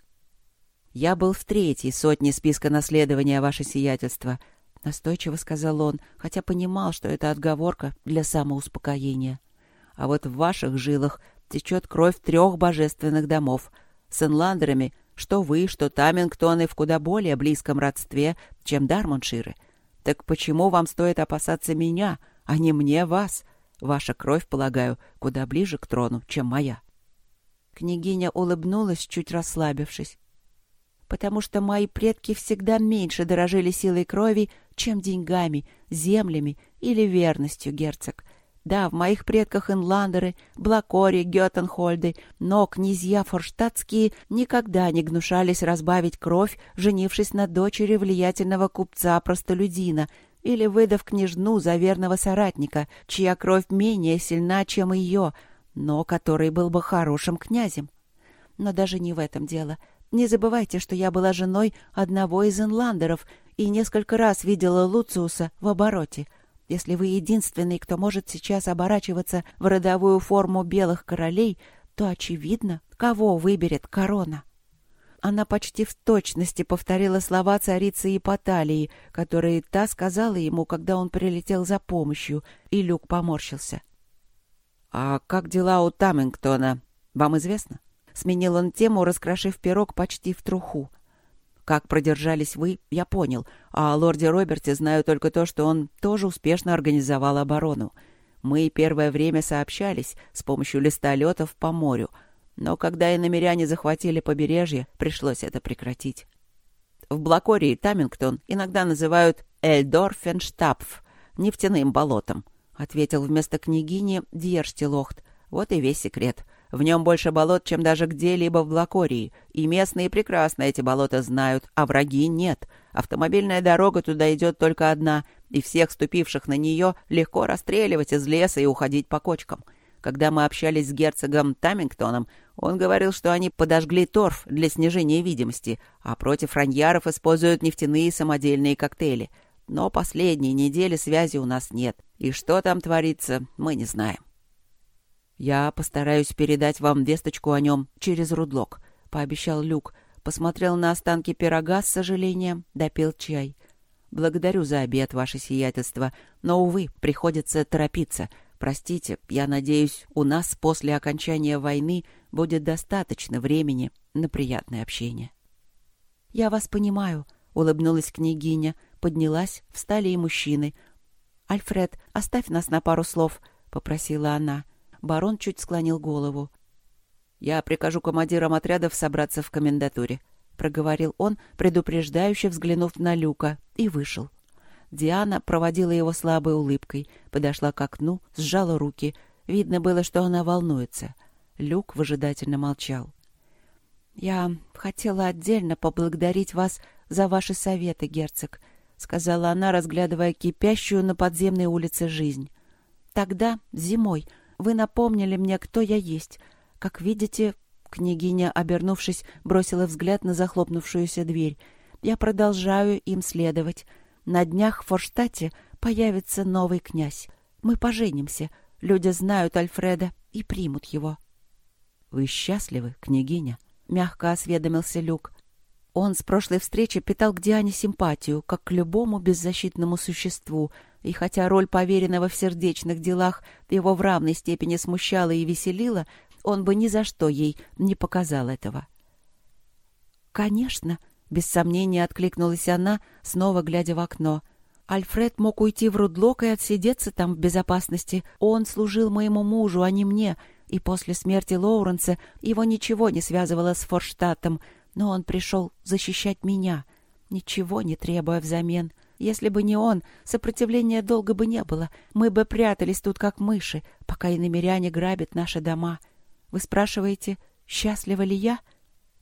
«Я был в третьей сотне списка наследования, ваше сиятельство», — настойчиво сказал он, хотя понимал, что это отговорка для самоуспокоения. «А вот в ваших жилах течет кровь трех божественных домов. С инландерами, что вы, что Тамингтоны в куда более близком родстве, чем Дармонширы. Так почему вам стоит опасаться меня, а не мне вас? Ваша кровь, полагаю, куда ближе к трону, чем моя. Княгиня улыбнулась, чуть расслабившись. «Потому что мои предки всегда меньше дорожили силой крови, чем деньгами, землями или верностью, герцог. Да, в моих предках инландеры, Блакори, Геттенхольды, но князья форштадтские никогда не гнушались разбавить кровь, женившись на дочери влиятельного купца-простолюдина или выдав княжну за верного соратника, чья кровь менее сильна, чем ее, но который был бы хорошим князем. Но даже не в этом дело. Не забывайте, что я была женой одного из инландеров и несколько раз видела Луциуса в обороте — если вы единственный, кто может сейчас оборачиваться в родовую форму белых королей, то очевидно, кого выберет корона. Она почти в точности повторила слова царицы Ипоталии, которые та сказала ему, когда он прилетел за помощью, и Люк поморщился. «А как дела у Тамингтона? Вам известно?» Сменил он тему, раскрошив пирог почти в труху. Как продержались вы, я понял. А о лорде Роберте знаю только то, что он тоже успешно организовал оборону. Мы первое время сообщались с помощью листолетов по морю. Но когда иномеряне захватили побережье, пришлось это прекратить. В Блакории Тамингтон иногда называют Эльдорфенштапф, нефтяным болотом, — ответил вместо княгини Дьерштилохт. Вот и весь секрет. В нем больше болот, чем даже где-либо в Блакории, и местные прекрасно эти болота знают, а враги нет. Автомобильная дорога туда идет только одна, и всех ступивших на нее легко расстреливать из леса и уходить по кочкам. Когда мы общались с герцогом Тамингтоном, он говорил, что они подожгли торф для снижения видимости, а против раньяров используют нефтяные самодельные коктейли. Но последние недели связи у нас нет, и что там творится, мы не знаем. «Я постараюсь передать вам весточку о нем через Рудлок», — пообещал Люк. Посмотрел на останки пирога с сожалением, допил чай. «Благодарю за обед, ваше сиятельство, но, увы, приходится торопиться. Простите, я надеюсь, у нас после окончания войны будет достаточно времени на приятное общение». «Я вас понимаю», — улыбнулась княгиня. Поднялась, встали и мужчины. «Альфред, оставь нас на пару слов», — попросила она. — Барон чуть склонил голову. «Я прикажу командирам отрядов собраться в комендатуре», — проговорил он, предупреждающе взглянув на Люка, и вышел. Диана проводила его слабой улыбкой, подошла к окну, сжала руки. Видно было, что она волнуется. Люк выжидательно молчал. «Я хотела отдельно поблагодарить вас за ваши советы, герцог», — сказала она, разглядывая кипящую на подземной улице жизнь. «Тогда, зимой, вы напомнили мне, кто я есть. Как видите, княгиня, обернувшись, бросила взгляд на захлопнувшуюся дверь. Я продолжаю им следовать. На днях в Форштате появится новый князь. Мы поженимся. Люди знают Альфреда и примут его. — Вы счастливы, княгиня? — мягко осведомился Люк. Он с прошлой встречи питал к Диане симпатию, как к любому беззащитному существу, и хотя роль поверенного в сердечных делах его в равной степени смущала и веселила, он бы ни за что ей не показал этого. «Конечно», — без сомнения откликнулась она, снова глядя в окно. «Альфред мог уйти в Рудлок и отсидеться там в безопасности. Он служил моему мужу, а не мне, и после смерти Лоуренса его ничего не связывало с Форштадтом, но он пришел защищать меня, ничего не требуя взамен. Если бы не он, сопротивления долго бы не было. Мы бы прятались тут, как мыши, пока иномеряне грабят наши дома. Вы спрашиваете, счастлива ли я?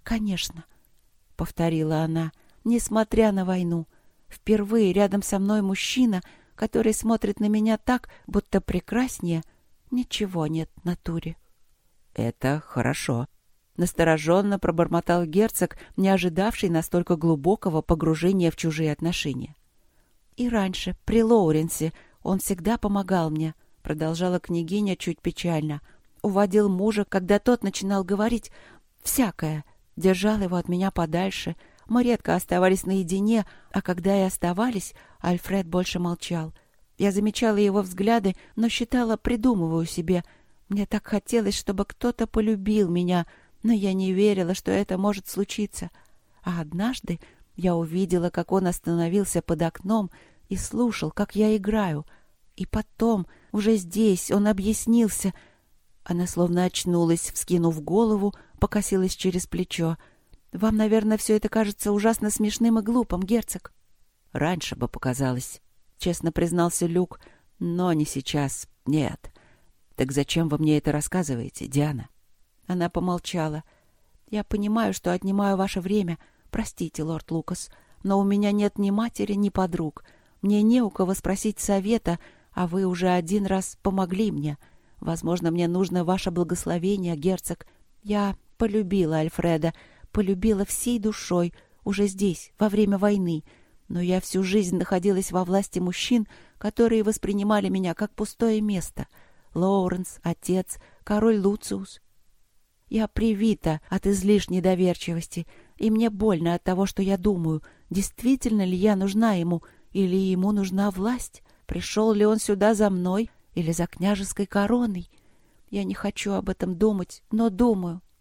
Конечно, — повторила она, — несмотря на войну. Впервые рядом со мной мужчина, который смотрит на меня так, будто прекраснее, ничего нет в натуре. — Это хорошо, Настороженно пробормотал герцог, не ожидавший настолько глубокого погружения в чужие отношения. «И раньше, при Лоуренсе, он всегда помогал мне», — продолжала княгиня чуть печально. «Уводил мужа, когда тот начинал говорить всякое, держал его от меня подальше. Мы редко оставались наедине, а когда и оставались, Альфред больше молчал. Я замечала его взгляды, но считала, придумываю себе. Мне так хотелось, чтобы кто-то полюбил меня, — но я не верила, что это может случиться. А однажды я увидела, как он остановился под окном и слушал, как я играю. И потом, уже здесь, он объяснился. Она словно очнулась, вскинув голову, покосилась через плечо. «Вам, наверное, все это кажется ужасно смешным и глупым, герцог». «Раньше бы показалось», — честно признался Люк, — «но не сейчас, нет». «Так зачем вы мне это рассказываете, Диана?» Она помолчала. «Я понимаю, что отнимаю ваше время. Простите, лорд Лукас, но у меня нет ни матери, ни подруг. Мне не у кого спросить совета, а вы уже один раз помогли мне. Возможно, мне нужно ваше благословение, герцог. Я полюбила Альфреда, полюбила всей душой, уже здесь, во время войны. Но я всю жизнь находилась во власти мужчин, которые воспринимали меня как пустое место. Лоуренс, отец, король Луциус. Я привита от излишней доверчивости, и мне больно от того, что я думаю, действительно ли я нужна ему, или ему нужна власть, пришел ли он сюда за мной или за княжеской короной. Я не хочу об этом думать, но думаю. —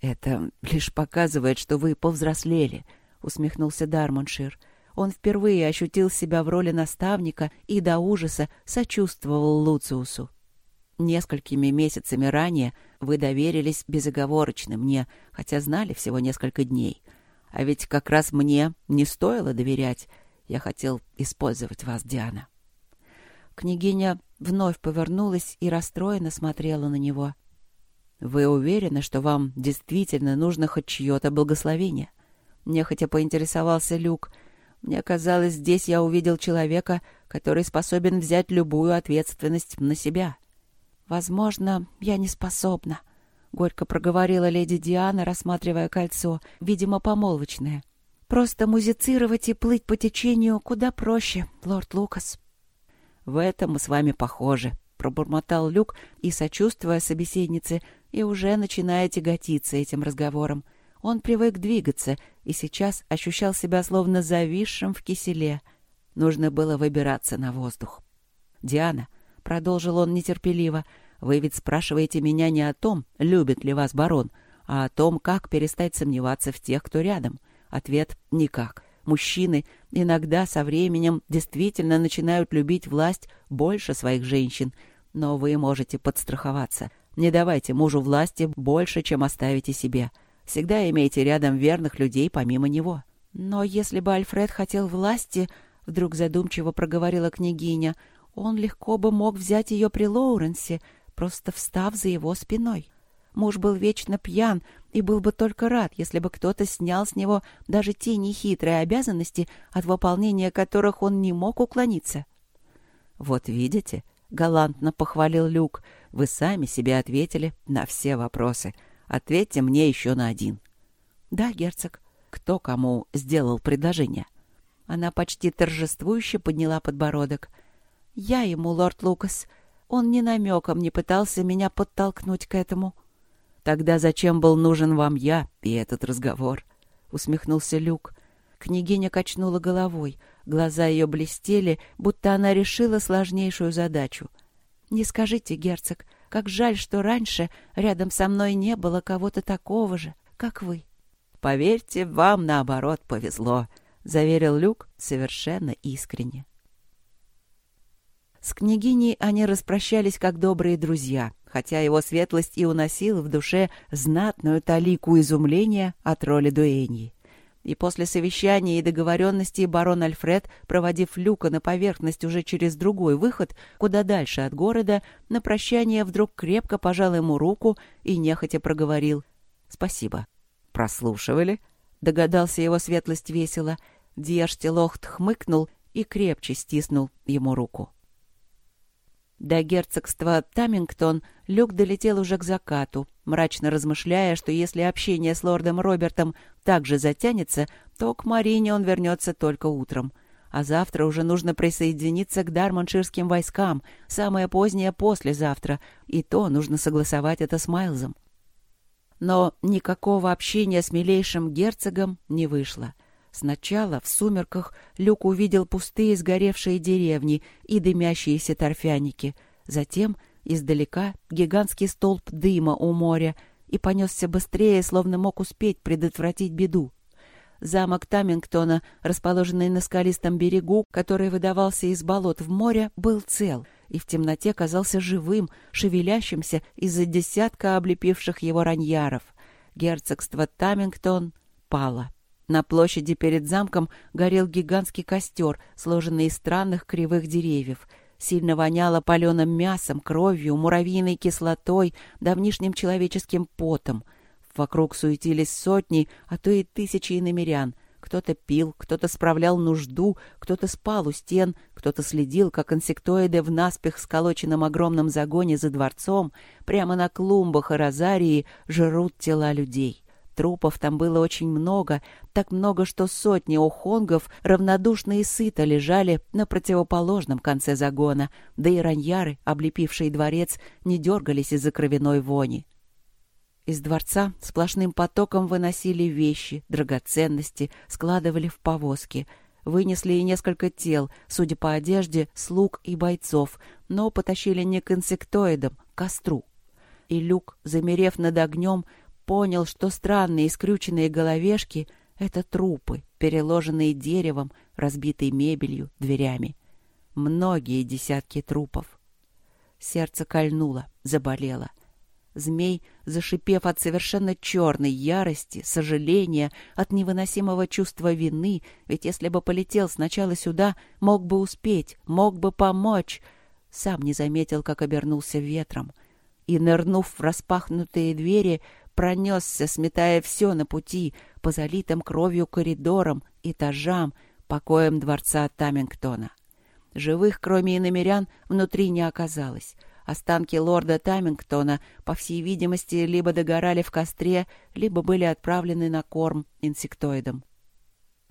Это лишь показывает, что вы повзрослели, — усмехнулся Дармоншир. Он впервые ощутил себя в роли наставника и до ужаса сочувствовал Луциусу. Несколькими месяцами ранее вы доверились безоговорочно мне, хотя знали всего несколько дней. А ведь как раз мне не стоило доверять. Я хотел использовать вас, Диана. Княгиня вновь повернулась и расстроенно смотрела на него. «Вы уверены, что вам действительно нужно хоть чье-то благословение?» Нехотя поинтересовался Люк. «Мне казалось, здесь я увидел человека, который способен взять любую ответственность на себя». «Возможно, я не способна», — горько проговорила леди Диана, рассматривая кольцо, видимо, помолвочное. «Просто музицировать и плыть по течению куда проще, лорд Лукас». «В этом мы с вами похожи», — пробормотал Люк и, сочувствуя собеседнице, и уже начиная тяготиться этим разговором. Он привык двигаться и сейчас ощущал себя словно зависшим в киселе. Нужно было выбираться на воздух. «Диана, продолжил он нетерпеливо, вы ведь спрашиваете меня не о том, любит ли вас барон, а о том, как перестать сомневаться в тех, кто рядом. Ответ — никак. Мужчины иногда со временем действительно начинают любить власть больше своих женщин, но вы можете подстраховаться. Не давайте мужу власти больше, чем оставите себе. Всегда имейте рядом верных людей помимо него. Но если бы Альфред хотел власти, вдруг задумчиво проговорила княгиня, он легко бы мог взять ее при Лоуренсе, просто встав за его спиной. Муж был вечно пьян и был бы только рад, если бы кто-то снял с него даже те нехитрые обязанности, от выполнения которых он не мог уклониться. «Вот видите», — галантно похвалил Люк, — «вы сами себе ответили на все вопросы. Ответьте мне еще на один». «Да, герцог. Кто кому сделал предложение?» Она почти торжествующе подняла подбородок. «Я ему, лорд Лукас. Он ни намеком не пытался меня подтолкнуть к этому». «Тогда зачем был нужен вам я и этот разговор?» — усмехнулся Люк. Княгиня качнула головой. Глаза ее блестели, будто она решила сложнейшую задачу. «Не скажите, герцог, как жаль, что раньше рядом со мной не было кого-то такого же, как вы». «Поверьте, вам, наоборот, повезло», — заверил Люк совершенно искренне. С княгиней они распрощались как добрые друзья, хотя его светлость и уносил в душе знатную талику изумления от роли дуэньи. И после совещания и договоренности барон Альфред, проводив Люка на поверхность уже через другой выход, куда дальше от города, на прощание вдруг крепко пожал ему руку и нехотя проговорил «Спасибо». «Прослушивали?» — догадался его светлость весело. Диашти-Лохт хмыкнул и крепче стиснул ему руку. До герцогства Тамингтон Люк долетел уже к закату, мрачно размышляя, что если общение с лордом Робертом также затянется, то к Марине он вернется только утром. А завтра уже нужно присоединиться к дармонширским войскам, самое позднее послезавтра, и то нужно согласовать это с Майлзом. Но никакого общения с милейшим герцогом не вышло — Сначала в сумерках Люк увидел пустые сгоревшие деревни и дымящиеся торфяники. Затем издалека гигантский столб дыма у моря и понесся быстрее, словно мог успеть предотвратить беду. Замок Тамингтона, расположенный на скалистом берегу, который выдавался из болот в море, был цел и в темноте казался живым, шевелящимся из-за десятка облепивших его раньяров. Герцогство Тамингтон пало. На площади перед замком горел гигантский костер, сложенный из странных кривых деревьев. Сильно воняло паленым мясом, кровью, муравьиной кислотой, давнишним человеческим потом. Вокруг суетились сотни, а то и тысячи иномерян. Кто-то пил, кто-то справлял нужду, кто-то спал у стен, кто-то следил, как инсектоиды в наспех сколоченном огромном загоне за дворцом прямо на клумбах и розарии жрут тела людей. Трупов там было очень много, так много, что сотни охонгов равнодушно и сыто лежали на противоположном конце загона, да и раньяры, облепившие дворец, не дергались из-за кровяной вони. Из дворца сплошным потоком выносили вещи, драгоценности, складывали в повозки. Вынесли и несколько тел, судя по одежде, слуг и бойцов, но потащили не к инсектоидам, к костру. И Люк, замерев над огнем, понял, что странные скрюченные головешки — это трупы, переложенные деревом, разбитые мебелью, дверями. Многие десятки трупов. Сердце кольнуло, заболело. Змей, зашипев от совершенно черной ярости, сожаления, от невыносимого чувства вины, ведь если бы полетел сначала сюда, мог бы успеть, мог бы помочь, сам не заметил, как обернулся ветром. И, нырнув в распахнутые двери, пронесся, сметая все на пути, по залитым кровью коридорам, этажам, покоям дворца Тамингтона. Живых, кроме иномерян, внутри не оказалось. Останки лорда Тамингтона, по всей видимости, либо догорали в костре, либо были отправлены на корм инсектоидам.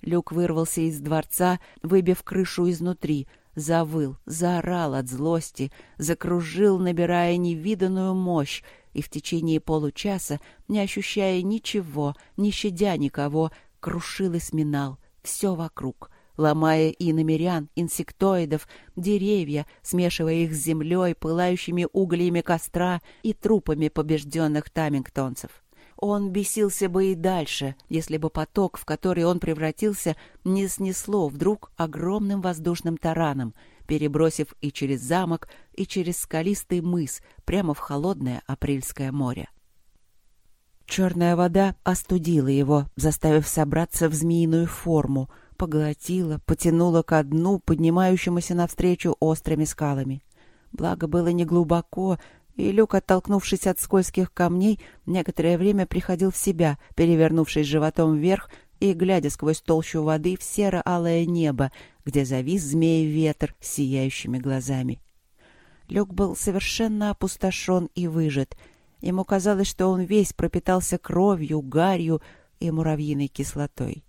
Люк вырвался из дворца, выбив крышу изнутри, завыл, заорал от злости, закружил, набирая невиданную мощь, и в течение получаса, не ощущая ничего, не щадя никого, крушил и сминал все вокруг, ломая и намерян, инсектоидов, деревья, смешивая их с землей, пылающими углями костра и трупами побежденных тамингтонцев. Он бесился бы и дальше, если бы поток, в который он превратился, не снесло вдруг огромным воздушным тараном — перебросив и через замок, и через скалистый мыс прямо в холодное апрельское море. Черная вода остудила его, заставив собраться в змеиную форму, поглотила, потянула ко дну, поднимающемуся навстречу острыми скалами. Благо было не глубоко, И Люк, оттолкнувшись от скользких камней, некоторое время приходил в себя, перевернувшись животом вверх и глядя сквозь толщу воды в серо-алое небо, где завис змеи-ветер с сияющими глазами. Люк был совершенно опустошен и выжат. Ему казалось, что он весь пропитался кровью, гарью и муравьиной кислотой.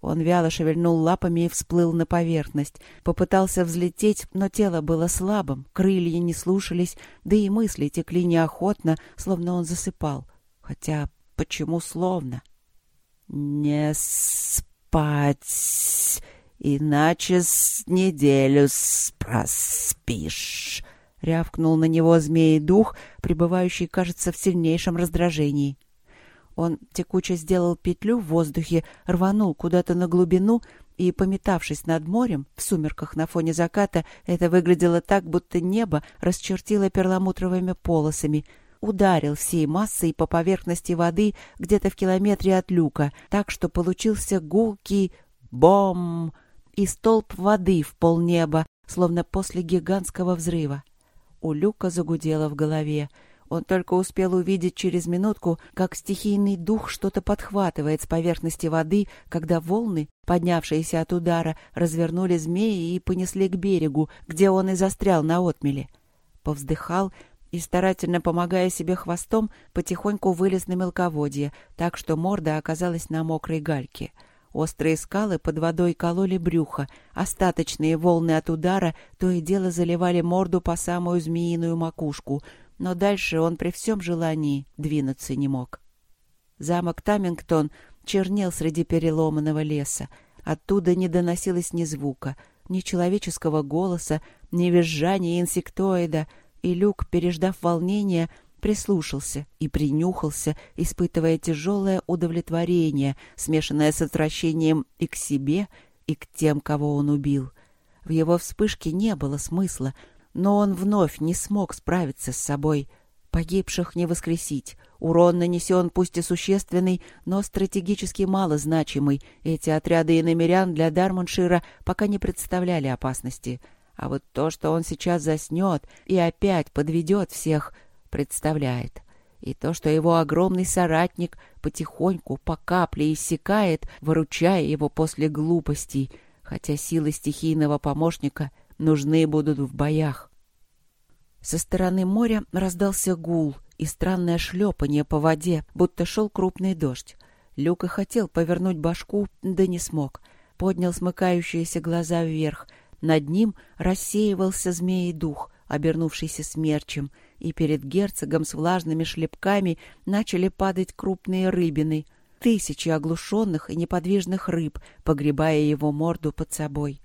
Он вяло шевельнул лапами и всплыл на поверхность. Попытался взлететь, но тело было слабым, крылья не слушались, да и мысли текли неохотно, словно он засыпал. Хотя почему словно? «Не спать, иначе с неделю проспишь», — рявкнул на него змеи-дух, пребывающий, кажется, в сильнейшем раздражении. Он текуче сделал петлю в воздухе, рванул куда-то на глубину и, пометавшись над морем, в сумерках на фоне заката, это выглядело так, будто небо расчертило перламутровыми полосами, ударил всей массой по поверхности воды где-то в километре от люка, так что получился гулкий бом и столб воды в полнеба, словно после гигантского взрыва. У люка загудело в голове — он только успел увидеть через минутку, как стихийный дух что-то подхватывает с поверхности воды, когда волны, поднявшиеся от удара, развернули змеи и понесли к берегу, где он и застрял на отмеле. Повздыхал и, старательно помогая себе хвостом, потихоньку вылез на мелководье, так что морда оказалась на мокрой гальке. Острые скалы под водой кололи брюхо, остаточные волны от удара то и дело заливали морду по самую змеиную макушку — но дальше он при всем желании двинуться не мог. Замок Тамингтон чернел среди переломанного леса. Оттуда не доносилось ни звука, ни человеческого голоса, ни визжания инсектоида, и Люк, переждав волнение, прислушался и принюхался, испытывая тяжелое удовлетворение, смешанное с отвращением и к себе, и к тем, кого он убил. В его вспышке не было смысла, но он вновь не смог справиться с собой. Погибших не воскресить. Урон нанесен пусть и существенный, но стратегически малозначимый. Эти отряды иномерян для Дармоншира пока не представляли опасности. А вот то, что он сейчас заснет и опять подведет всех, представляет. И то, что его огромный соратник потихоньку, по капле иссякает, выручая его после глупостей, хотя силы стихийного помощника нужны будут в боях. Со стороны моря раздался гул и странное шлепание по воде, будто шел крупный дождь. Люк и хотел повернуть башку, да не смог. Поднял смыкающиеся глаза вверх. Над ним рассеивался змеей дух, обернувшийся смерчем, и перед герцогом с влажными шлепками начали падать крупные рыбины. Тысячи оглушенных и неподвижных рыб, погребая его морду под собой.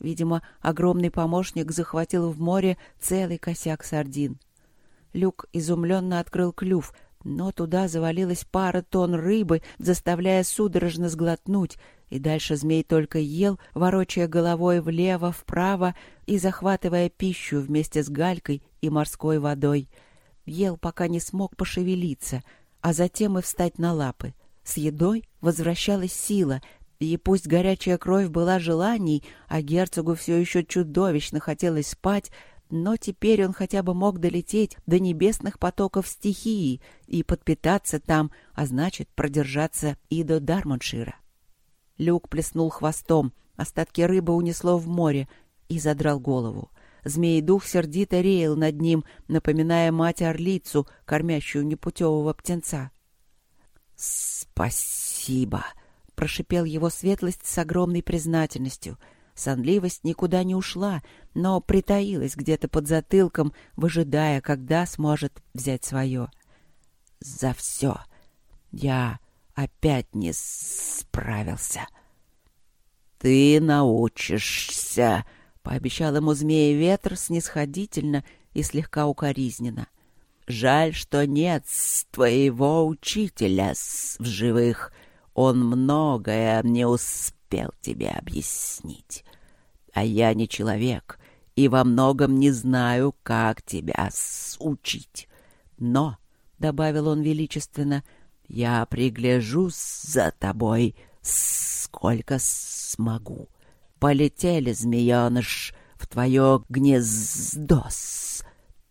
Видимо, огромный помощник захватил в море целый косяк сардин. Люк изумленно открыл клюв, но туда завалилась пара тонн рыбы, заставляя судорожно сглотнуть, и дальше змей только ел, ворочая головой влево-вправо и захватывая пищу вместе с галькой и морской водой. Ел, пока не смог пошевелиться, а затем и встать на лапы. С едой возвращалась сила, и пусть горячая кровь была желаний, а герцогу все еще чудовищно хотелось спать, но теперь он хотя бы мог долететь до небесных потоков стихии и подпитаться там, а значит, продержаться и до Дармоншира. Люк плеснул хвостом, остатки рыбы унесло в море и задрал голову. Змей-дух сердито реял над ним, напоминая мать-орлицу, кормящую непутевого птенца. «Спасибо!» прошипел его светлость с огромной признательностью. Сонливость никуда не ушла, но притаилась где-то под затылком, выжидая, когда сможет взять свое. «За все! Я опять не справился!» «Ты научишься!» — пообещал ему змея ветр снисходительно и слегка укоризненно. «Жаль, что нет твоего учителя в живых. Он многое не успел тебе объяснить. А я не человек и во многом не знаю, как тебя учить. Но, — добавил он величественно, — я пригляжусь за тобой, сколько смогу. Полетели, змееныш, в твое гнездо.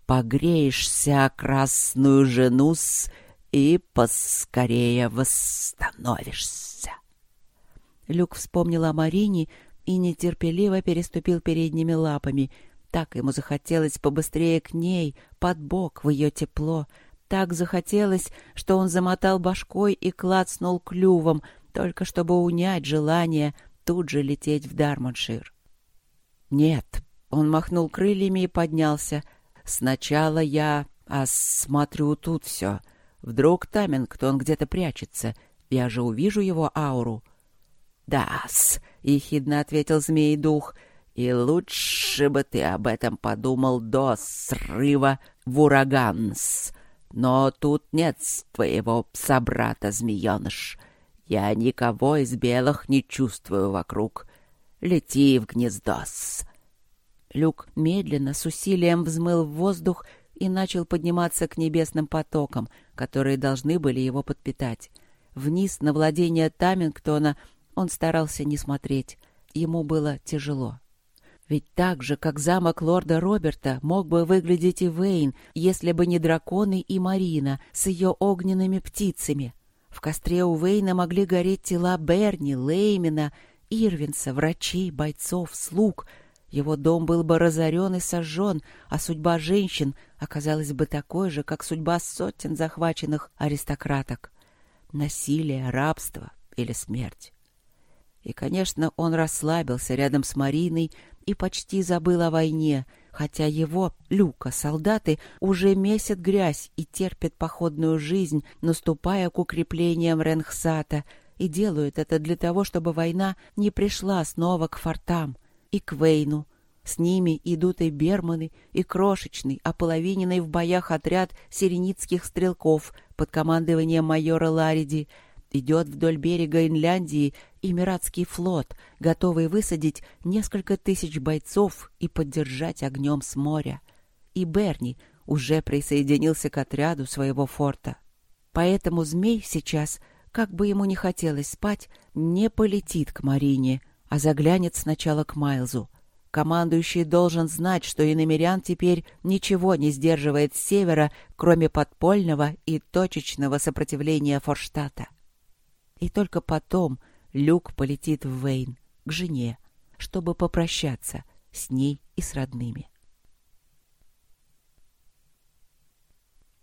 погреешься красную жену-с и поскорее восстановишься. Люк вспомнил о Марине и нетерпеливо переступил передними лапами. Так ему захотелось побыстрее к ней, под бок, в ее тепло. Так захотелось, что он замотал башкой и клацнул клювом, только чтобы унять желание тут же лететь в Дармоншир. «Нет», — он махнул крыльями и поднялся. «Сначала я осмотрю тут все. Вдруг Тамингтон где-то прячется. Я же увижу его ауру». «Да-с», — ехидно ответил змей-дух, — «и лучше бы ты об этом подумал до срыва в ураганс. Но тут нет твоего собрата-змееныш. Я никого из белых не чувствую вокруг. Лети в гнездо-с». Люк медленно, с усилием взмыл в воздух и начал подниматься к небесным потокам, которые должны были его подпитать. Вниз на владение Тамингтона он старался не смотреть. Ему было тяжело. Ведь так же, как замок лорда Роберта, мог бы выглядеть и Вейн, если бы не драконы и Марина с ее огненными птицами. В костре у Вейна могли гореть тела Берни, Леймина, Ирвинса, врачей, бойцов, слуг. Его дом был бы разорен и сожжен, а судьба женщин оказалась бы такой же, как судьба сотен захваченных аристократок. Насилие, рабство или смерть. И, конечно, он расслабился рядом с Мариной и почти забыл о войне, хотя его, Люка, солдаты уже месят грязь и терпят походную жизнь, наступая к укреплениям Ренхсата, и делают это для того, чтобы война не пришла снова к фортам и к Вейну. С ними идут и берманы, и крошечный, ополовиненный в боях отряд сиреницких стрелков под командованием майора Лариди — идет вдоль берега Инляндии Эмиратский флот, готовый высадить несколько тысяч бойцов и поддержать огнем с моря. И Берни уже присоединился к отряду своего форта. Поэтому змей сейчас, как бы ему ни хотелось спать, не полетит к Марине, а заглянет сначала к Майлзу. Командующий должен знать, что иномерян теперь ничего не сдерживает с севера, кроме подпольного и точечного сопротивления Форштата. И только потом Люк полетит в Вейн, к жене, чтобы попрощаться с ней и с родными.